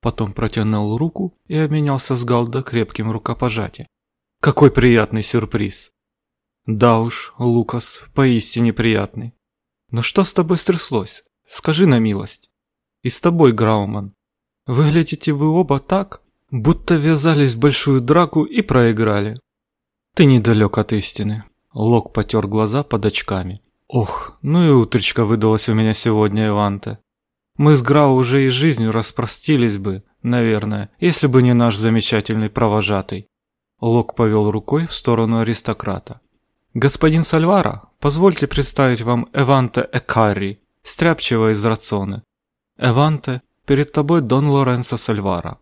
A: Потом протянул руку и обменялся с Галдо крепким рукопожатием. «Какой приятный сюрприз!» «Да уж, Лукас, поистине приятный. Но что с тобой стряслось? Скажи на милость. И с тобой, Грауман. Выглядите вы оба так, будто ввязались в большую драку и проиграли. Ты недалек от истины. Лок потер глаза под очками. Ох, ну и утречка выдалась у меня сегодня, Иванте. Мы с Грау уже и жизнью распростились бы, наверное, если бы не наш замечательный провожатый. Лок повел рукой в сторону аристократа. «Господин Сальвара, позвольте представить вам Эванте Экарри, стряпчего из Рационы. Эванте, перед тобой Дон Лоренцо Сальвара,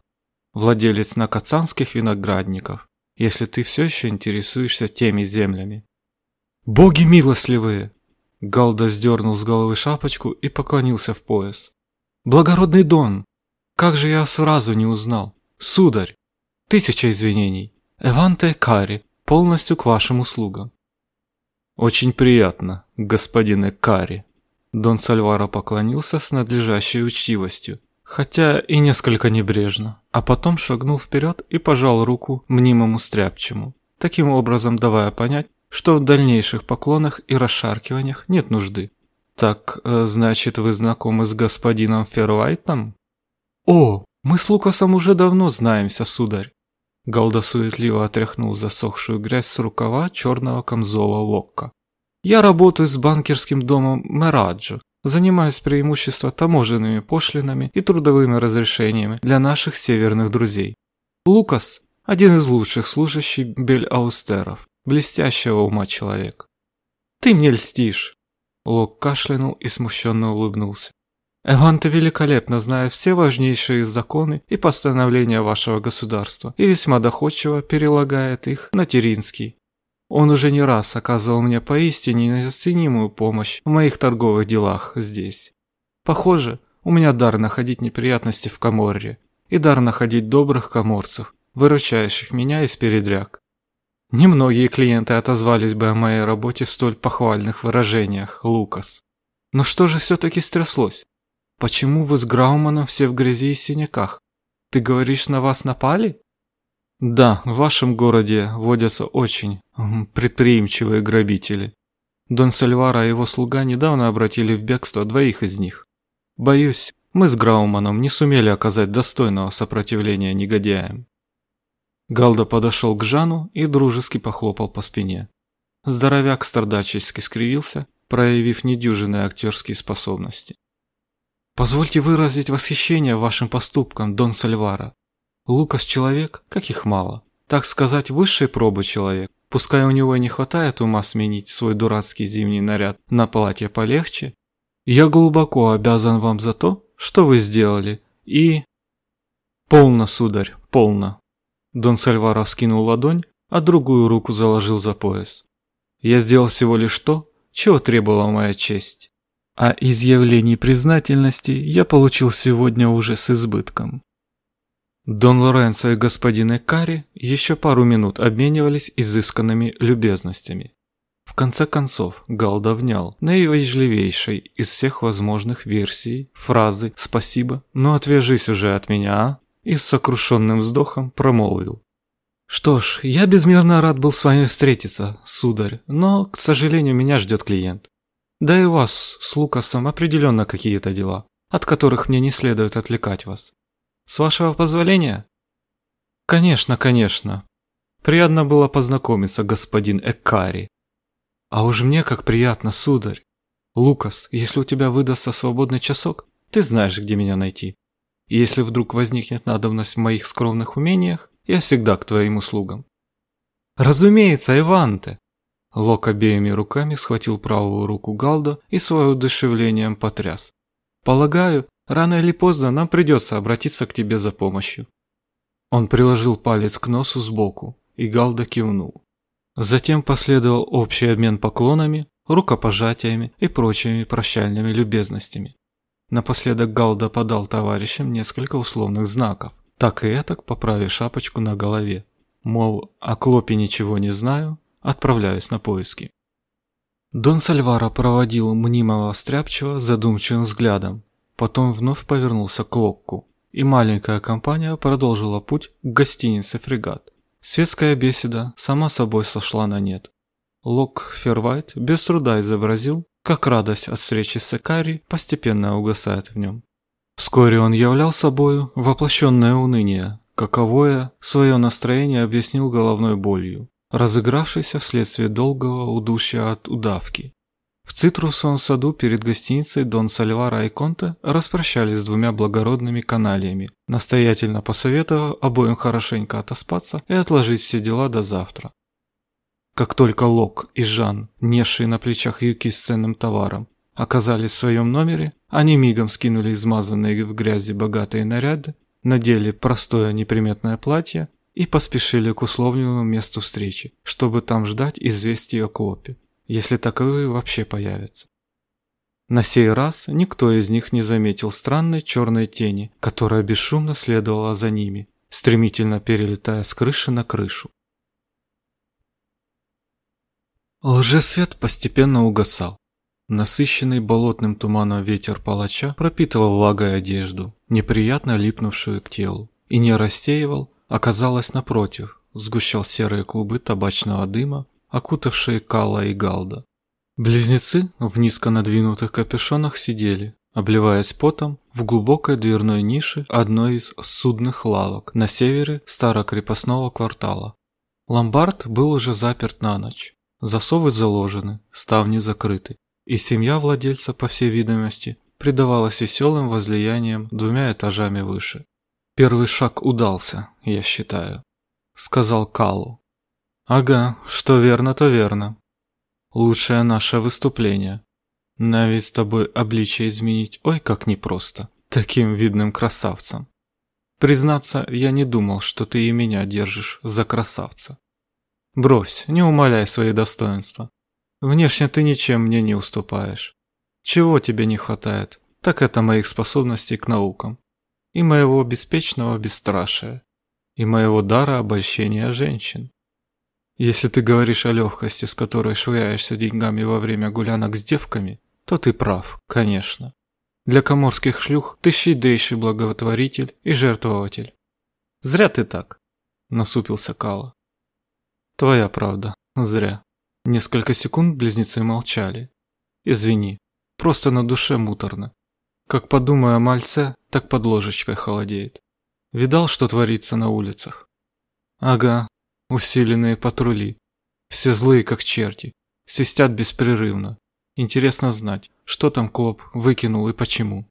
A: владелец накацанских виноградников если ты все еще интересуешься теми землями. «Боги милостливые!» Галда сдернул с головы шапочку и поклонился в пояс. «Благородный Дон! Как же я сразу не узнал! Сударь! Тысяча извинений! Эванте Кари, полностью к вашим услугам!» «Очень приятно, господин Экари!» Дон Сальваро поклонился с надлежащей учтивостью хотя и несколько небрежно, а потом шагнул вперед и пожал руку мнимому стряпчему, таким образом давая понять, что в дальнейших поклонах и расшаркиваниях нет нужды. «Так, э, значит, вы знакомы с господином Фервайтом?» «О, мы с Лукасом уже давно знаемся, сударь!» Галда суетливо отряхнул засохшую грязь с рукава черного камзола Локка. «Я работаю с банкерским домом Мераджо, занимаясь преимущественно таможенными пошлинами и трудовыми разрешениями для наших северных друзей. Лукас – один из лучших служащих Бель-Аустеров, блестящего ума человек. «Ты мне льстишь!» Лок кашлянул и смущенно улыбнулся. Эванта великолепно знает все важнейшие законы и постановления вашего государства и весьма доходчиво перелагает их на Теринский. Он уже не раз оказывал мне поистине неоценимую помощь в моих торговых делах здесь. Похоже, у меня дар находить неприятности в Каморре и дар находить добрых коморцев, выручающих меня из передряг. Немногие клиенты отозвались бы о моей работе в столь похвальных выражениях, Лукас. Но что же все-таки стряслось? Почему вы с Грауманом все в грязи и синяках? Ты говоришь, на вас напали? Да, в вашем городе водятся очень предприимчивые грабители. Дон Сальвара и его слуга недавно обратили в бегство двоих из них. Боюсь, мы с Грауманом не сумели оказать достойного сопротивления негодяям. Галда подошел к Жану и дружески похлопал по спине. Здоровяк страдачески скривился, проявив недюжинные актерские способности. «Позвольте выразить восхищение вашим поступкам, Дон Сальвара. Лукас человек, как их мало. Так сказать, высшей пробы человек. Пускай у него и не хватает ума сменить свой дурацкий зимний наряд на платье полегче. Я глубоко обязан вам за то, что вы сделали, и... Полно, сударь, полно. Дон Сальваро скинул ладонь, а другую руку заложил за пояс. Я сделал всего лишь то, чего требовала моя честь. А изъявлений признательности я получил сегодня уже с избытком. Дон Лоренцо и господин Экари еще пару минут обменивались изысканными любезностями. В конце концов, Галда внял наивежливейшей из всех возможных версий фразы «Спасибо, но отвяжись уже от меня, а?» и с сокрушенным вздохом промолвил. Что ж, я безмерно рад был с вами встретиться, сударь, но, к сожалению, меня ждет клиент. Да и у вас с Лукасом определенно какие-то дела, от которых мне не следует отвлекать вас. С вашего позволения? Конечно, конечно. Приятно было познакомиться, господин Экари. А уж мне как приятно, сударь. Лукас, если у тебя выдастся свободный часок, ты знаешь, где меня найти. И если вдруг возникнет надобность в моих скромных умениях, я всегда к твоим услугам. Разумеется, Иванте. Лок обеими руками схватил правую руку Галдо и с воодушевлением потряс. Полагаю, рано или поздно нам придется обратиться к тебе за помощью. Он приложил палец к носу сбоку, и Галда кивнул. Затем последовал общий обмен поклонами, рукопожатиями и прочими прощальными любезностями. Напоследок Галда подал товарищам несколько условных знаков, так и этак поправив шапочку на голове. Мол, о Клопе ничего не знаю, отправляюсь на поиски. Дон Сальвара проводил мнимого стряпчего задумчивым взглядом, потом вновь повернулся к Локку, и маленькая компания продолжила путь к гостинице «Фрегат». Светская беседа сама собой сошла на нет. Лок Фервайт без труда изобразил, как радость от встречи с Экари постепенно угасает в нем. Вскоре он являл собою воплощенное уныние, каковое свое настроение объяснил головной болью, разыгравшейся вследствие долгого удушья от удавки. В цитрусовом саду перед гостиницей Дон Сальвара и Конте распрощались с двумя благородными каналиями, настоятельно посоветовав обоим хорошенько отоспаться и отложить все дела до завтра. Как только Лок и Жан, несшие на плечах юки с ценным товаром, оказались в своем номере, они мигом скинули измазанные в грязи богатые наряды, надели простое неприметное платье и поспешили к условленному месту встречи, чтобы там ждать известия о Клопе если таковые вообще появятся. На сей раз никто из них не заметил странной черной тени, которая бесшумно следовала за ними, стремительно перелетая с крыши на крышу. Лжесвет постепенно угасал. Насыщенный болотным туманом ветер палача пропитывал влагой одежду, неприятно липнувшую к телу, и не рассеивал, оказалось напротив, сгущал серые клубы табачного дыма окутавшие Кала и Галда. Близнецы в низко надвинутых капюшонах сидели, обливаясь потом, в глубокой дверной нише одной из судных лавок на севере старокрепостного квартала. Ломбард был уже заперт на ночь. Засовы заложены, ставни закрыты, и семья владельца, по всей видимости, предавалась веселым возлияниям двумя этажами выше. «Первый шаг удался, я считаю», — сказал Калу, Ага, что верно, то верно. Лучшее наше выступление. На ведь с тобой обличие изменить, ой, как непросто. Таким видным красавцем. Признаться, я не думал, что ты и меня держишь за красавца. Брось, не умаляй свои достоинства. Внешне ты ничем мне не уступаешь. Чего тебе не хватает, так это моих способностей к наукам. И моего беспечного бесстрашия. И моего дара обольщения женщин. Если ты говоришь о легкости, с которой швыряешься деньгами во время гулянок с девками, то ты прав, конечно. Для коморских шлюх ты щедрейший благотворитель и жертвователь. Зря ты так, насупился Кала. Твоя правда, зря. Несколько секунд близнецы молчали. Извини, просто на душе муторно. Как подумаю о мальце, так под ложечкой холодеет. Видал, что творится на улицах? Ага, Усиленные патрули. Все злые, как черти. Свистят беспрерывно. Интересно знать, что там Клоп выкинул и почему.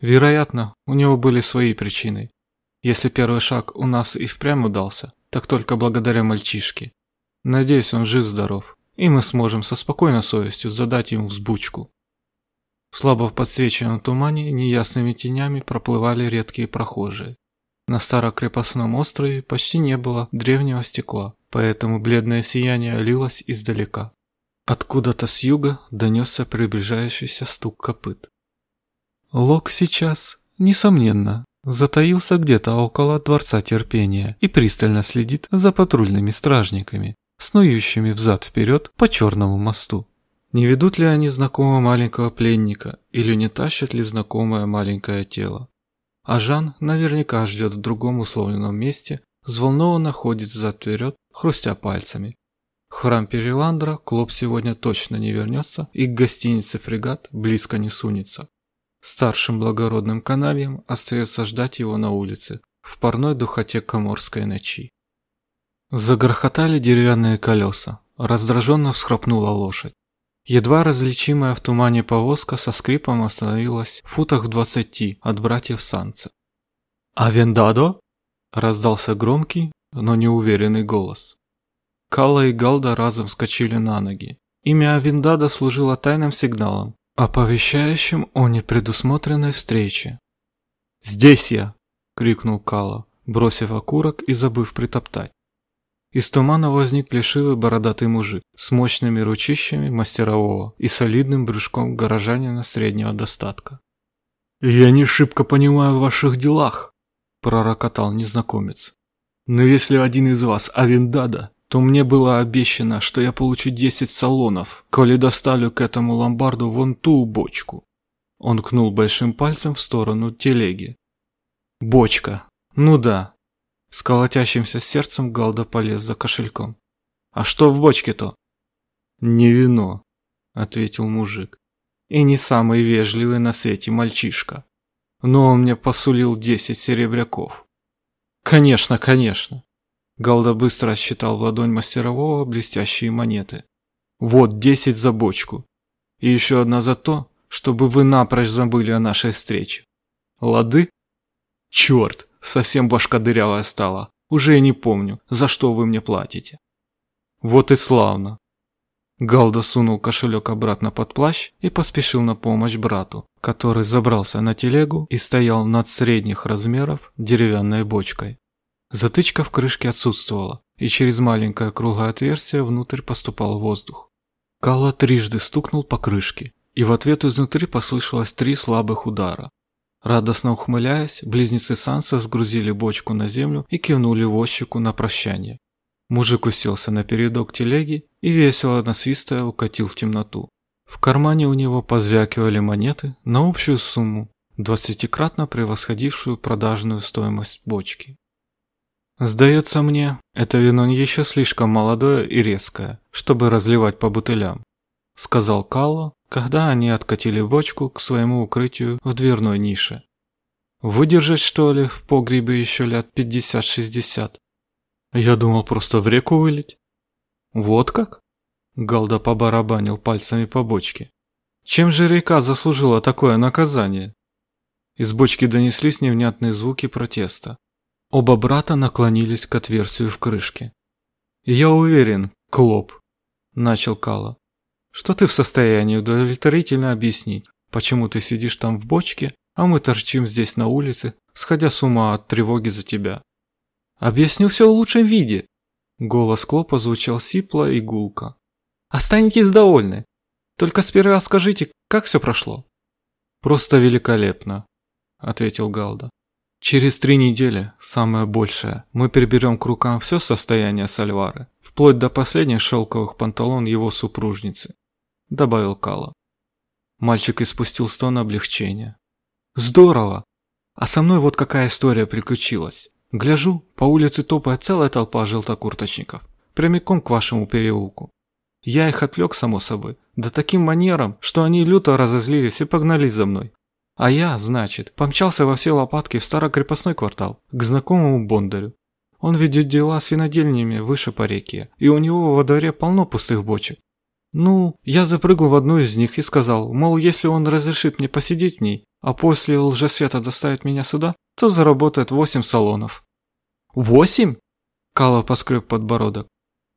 A: Вероятно, у него были свои причины. Если первый шаг у нас и впрямь удался, так только благодаря мальчишке. Надеюсь, он жив-здоров, и мы сможем со спокойной совестью задать ему взбучку. В слабо подсвеченном тумане неясными тенями проплывали редкие прохожие. На старокрепостном острове почти не было древнего стекла, поэтому бледное сияние лилось издалека. Откуда-то с юга донесся приближающийся стук копыт. Лок сейчас, несомненно, затаился где-то около Дворца Терпения и пристально следит за патрульными стражниками, снующими взад-вперед по Черному мосту. Не ведут ли они знакомого маленького пленника или не тащат ли знакомое маленькое тело? А Жан наверняка ждет в другом условленном месте взволнованно ходит взад-вперед, хрустя пальцами. В храм Переландра Клоп сегодня точно не вернется и к гостинице «Фрегат» близко не сунется. Старшим благородным канальям остается ждать его на улице, в парной духоте коморской ночи. Загрохотали деревянные колеса, раздраженно всхрапнула лошадь. Едва различимая в тумане повозка со скрипом остановилась в футах в двадцати от братьев Санца. «Авендадо?» – раздался громкий, но неуверенный голос. Кала и Галда разом вскочили на ноги. Имя Авендада служило тайным сигналом, оповещающим о непредусмотренной встрече. «Здесь я!» – крикнул Кала, бросив окурок и забыв притоптать. Из тумана возник плешивый бородатый мужик с мощными ручищами мастерового и солидным брюшком горожанина среднего достатка. «Я не шибко понимаю в ваших делах», – пророкотал незнакомец. «Но если один из вас Авендада, то мне было обещано, что я получу десять салонов, коли доставлю к этому ломбарду вон ту бочку. Он кнул большим пальцем в сторону телеги. Бочка. Ну да. С колотящимся сердцем Галда полез за кошельком. А что в бочке-то? Не вино, ответил мужик. И не самый вежливый на свете мальчишка. Но он мне посулил десять серебряков. Конечно, конечно. Галда быстро отсчитал в ладонь мастерового блестящие монеты. Вот десять за бочку. И еще одна за то, чтобы вы напрочь забыли о нашей встрече. Лады? Черт, совсем башка дырявая стала. Уже и не помню, за что вы мне платите. Вот и славно. Галда сунул кошелек обратно под плащ и поспешил на помощь брату, который забрался на телегу и стоял над средних размеров деревянной бочкой. Затычка в крышке отсутствовала, и через маленькое круглое отверстие внутрь поступал воздух. Калла трижды стукнул по крышке, и в ответ изнутри послышалось три слабых удара. Радостно ухмыляясь, близнецы Санса сгрузили бочку на землю и кивнули возчику на прощание. Мужик уселся на передок телеги и весело насвистая укатил в темноту. В кармане у него позвякивали монеты на общую сумму, двадцатикратно превосходившую продажную стоимость бочки. Сдается мне, это вино еще слишком молодое и резкое, чтобы разливать по бутылям, сказал Калло, когда они откатили бочку к своему укрытию в дверной нише. Выдержать, что ли, в погребе еще лет пятьдесят-шестьдесят? Я думал просто в реку вылить. Вот как? Галда побарабанил пальцами по бочке. Чем же река заслужила такое наказание? Из бочки донеслись невнятные звуки протеста. Оба брата наклонились к отверстию в крышке. «Я уверен, Клоп», – начал Кала, – «что ты в состоянии удовлетворительно объяснить, почему ты сидишь там в бочке, а мы торчим здесь на улице, сходя с ума от тревоги за тебя». «Объясню все в лучшем виде», – голос Клопа звучал сипло и гулко. «Останетесь довольны. Только сперва скажите, как все прошло?» «Просто великолепно», – ответил Галда. Через три недели, самое большее, мы переберем к рукам все состояние Сальвары, вплоть до последних шелковых панталон его супружницы», — добавил Кала. Мальчик испустил стон облегчения. «Здорово! А со мной вот какая история приключилась. Гляжу, по улице топает целая толпа желтокурточников, прямиком к вашему переулку. Я их отвлек, само собой, да таким манером, что они люто разозлились и погнались за мной. А я, значит, помчался во все лопатки в старокрепостной квартал, к знакомому Бондарю. Он ведет дела с винодельнями выше по реке, и у него во дворе полно пустых бочек. Ну, я запрыгнул в одну из них и сказал, мол, если он разрешит мне посидеть в ней, а после лжесвета доставит меня сюда, то заработает восемь салонов. Восемь? Кала поскреб подбородок.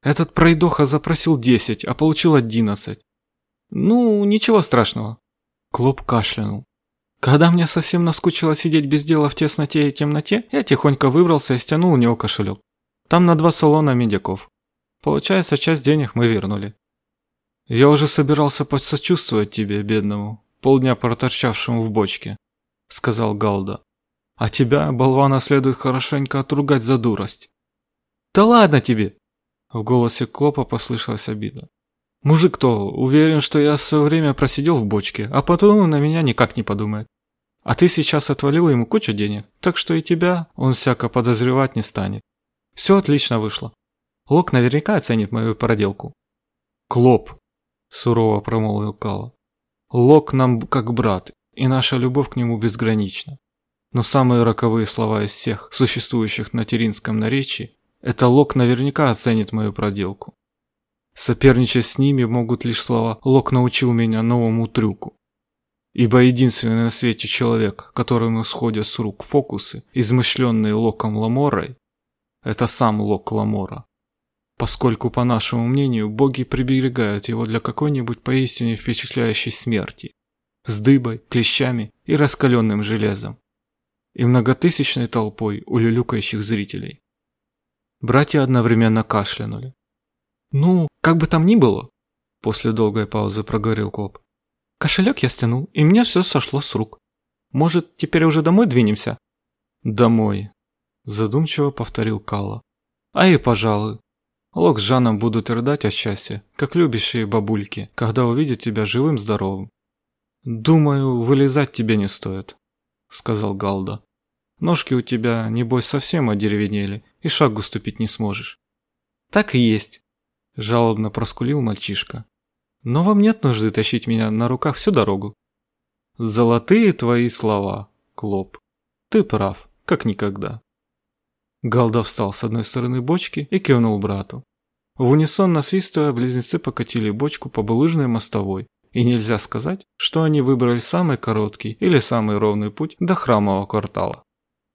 A: Этот пройдоха запросил десять, а получил одиннадцать. Ну, ничего страшного. Клоп кашлянул. Когда мне совсем наскучило сидеть без дела в тесноте и темноте, я тихонько выбрался и стянул у него кошелек. Там на два салона медиков. Получается, часть денег мы вернули. Я уже собирался посочувствовать тебе, бедному, полдня проторчавшему в бочке, сказал Галда. А тебя, болвана, следует хорошенько отругать за дурость. Да ладно тебе! В голосе Клопа послышалась обида. Мужик-то уверен, что я все время просидел в бочке, а потом на меня никак не подумает. А ты сейчас отвалил ему кучу денег, так что и тебя он всяко подозревать не станет. Все отлично вышло. Лок наверняка оценит мою проделку. Клоп, сурово промолвил Кала. Лок нам как брат, и наша любовь к нему безгранична. Но самые роковые слова из всех, существующих на теринском наречии, это Лок наверняка оценит мою проделку. Соперничать с ними могут лишь слова «Лок научил меня новому трюку». Ибо единственный на свете человек, которому сходят с рук фокусы, измышленные Локом Ламорой, это сам Лок Ламора. Поскольку, по нашему мнению, боги приберегают его для какой-нибудь поистине впечатляющей смерти, с дыбой, клещами и раскаленным железом, и многотысячной толпой улюлюкающих зрителей. Братья одновременно кашлянули. «Ну, как бы там ни было», – после долгой паузы проговорил Клоп. «Кошелек я стянул, и мне все сошло с рук. Может, теперь уже домой двинемся?» «Домой», – задумчиво повторил Калла. «А и пожалуй. Лок с Жаном будут рыдать от счастья, как любящие бабульки, когда увидят тебя живым-здоровым. «Думаю, вылезать тебе не стоит», — сказал Галда. «Ножки у тебя, небось, совсем одеревенели, и шагу ступить не сможешь». «Так и есть», — жалобно проскулил мальчишка. «Но вам нет нужды тащить меня на руках всю дорогу». «Золотые твои слова, Клоп. Ты прав, как никогда». Галда встал с одной стороны бочки и кивнул брату. В унисон насвистывая, близнецы покатили бочку по булыжной мостовой, и нельзя сказать, что они выбрали самый короткий или самый ровный путь до храмового квартала.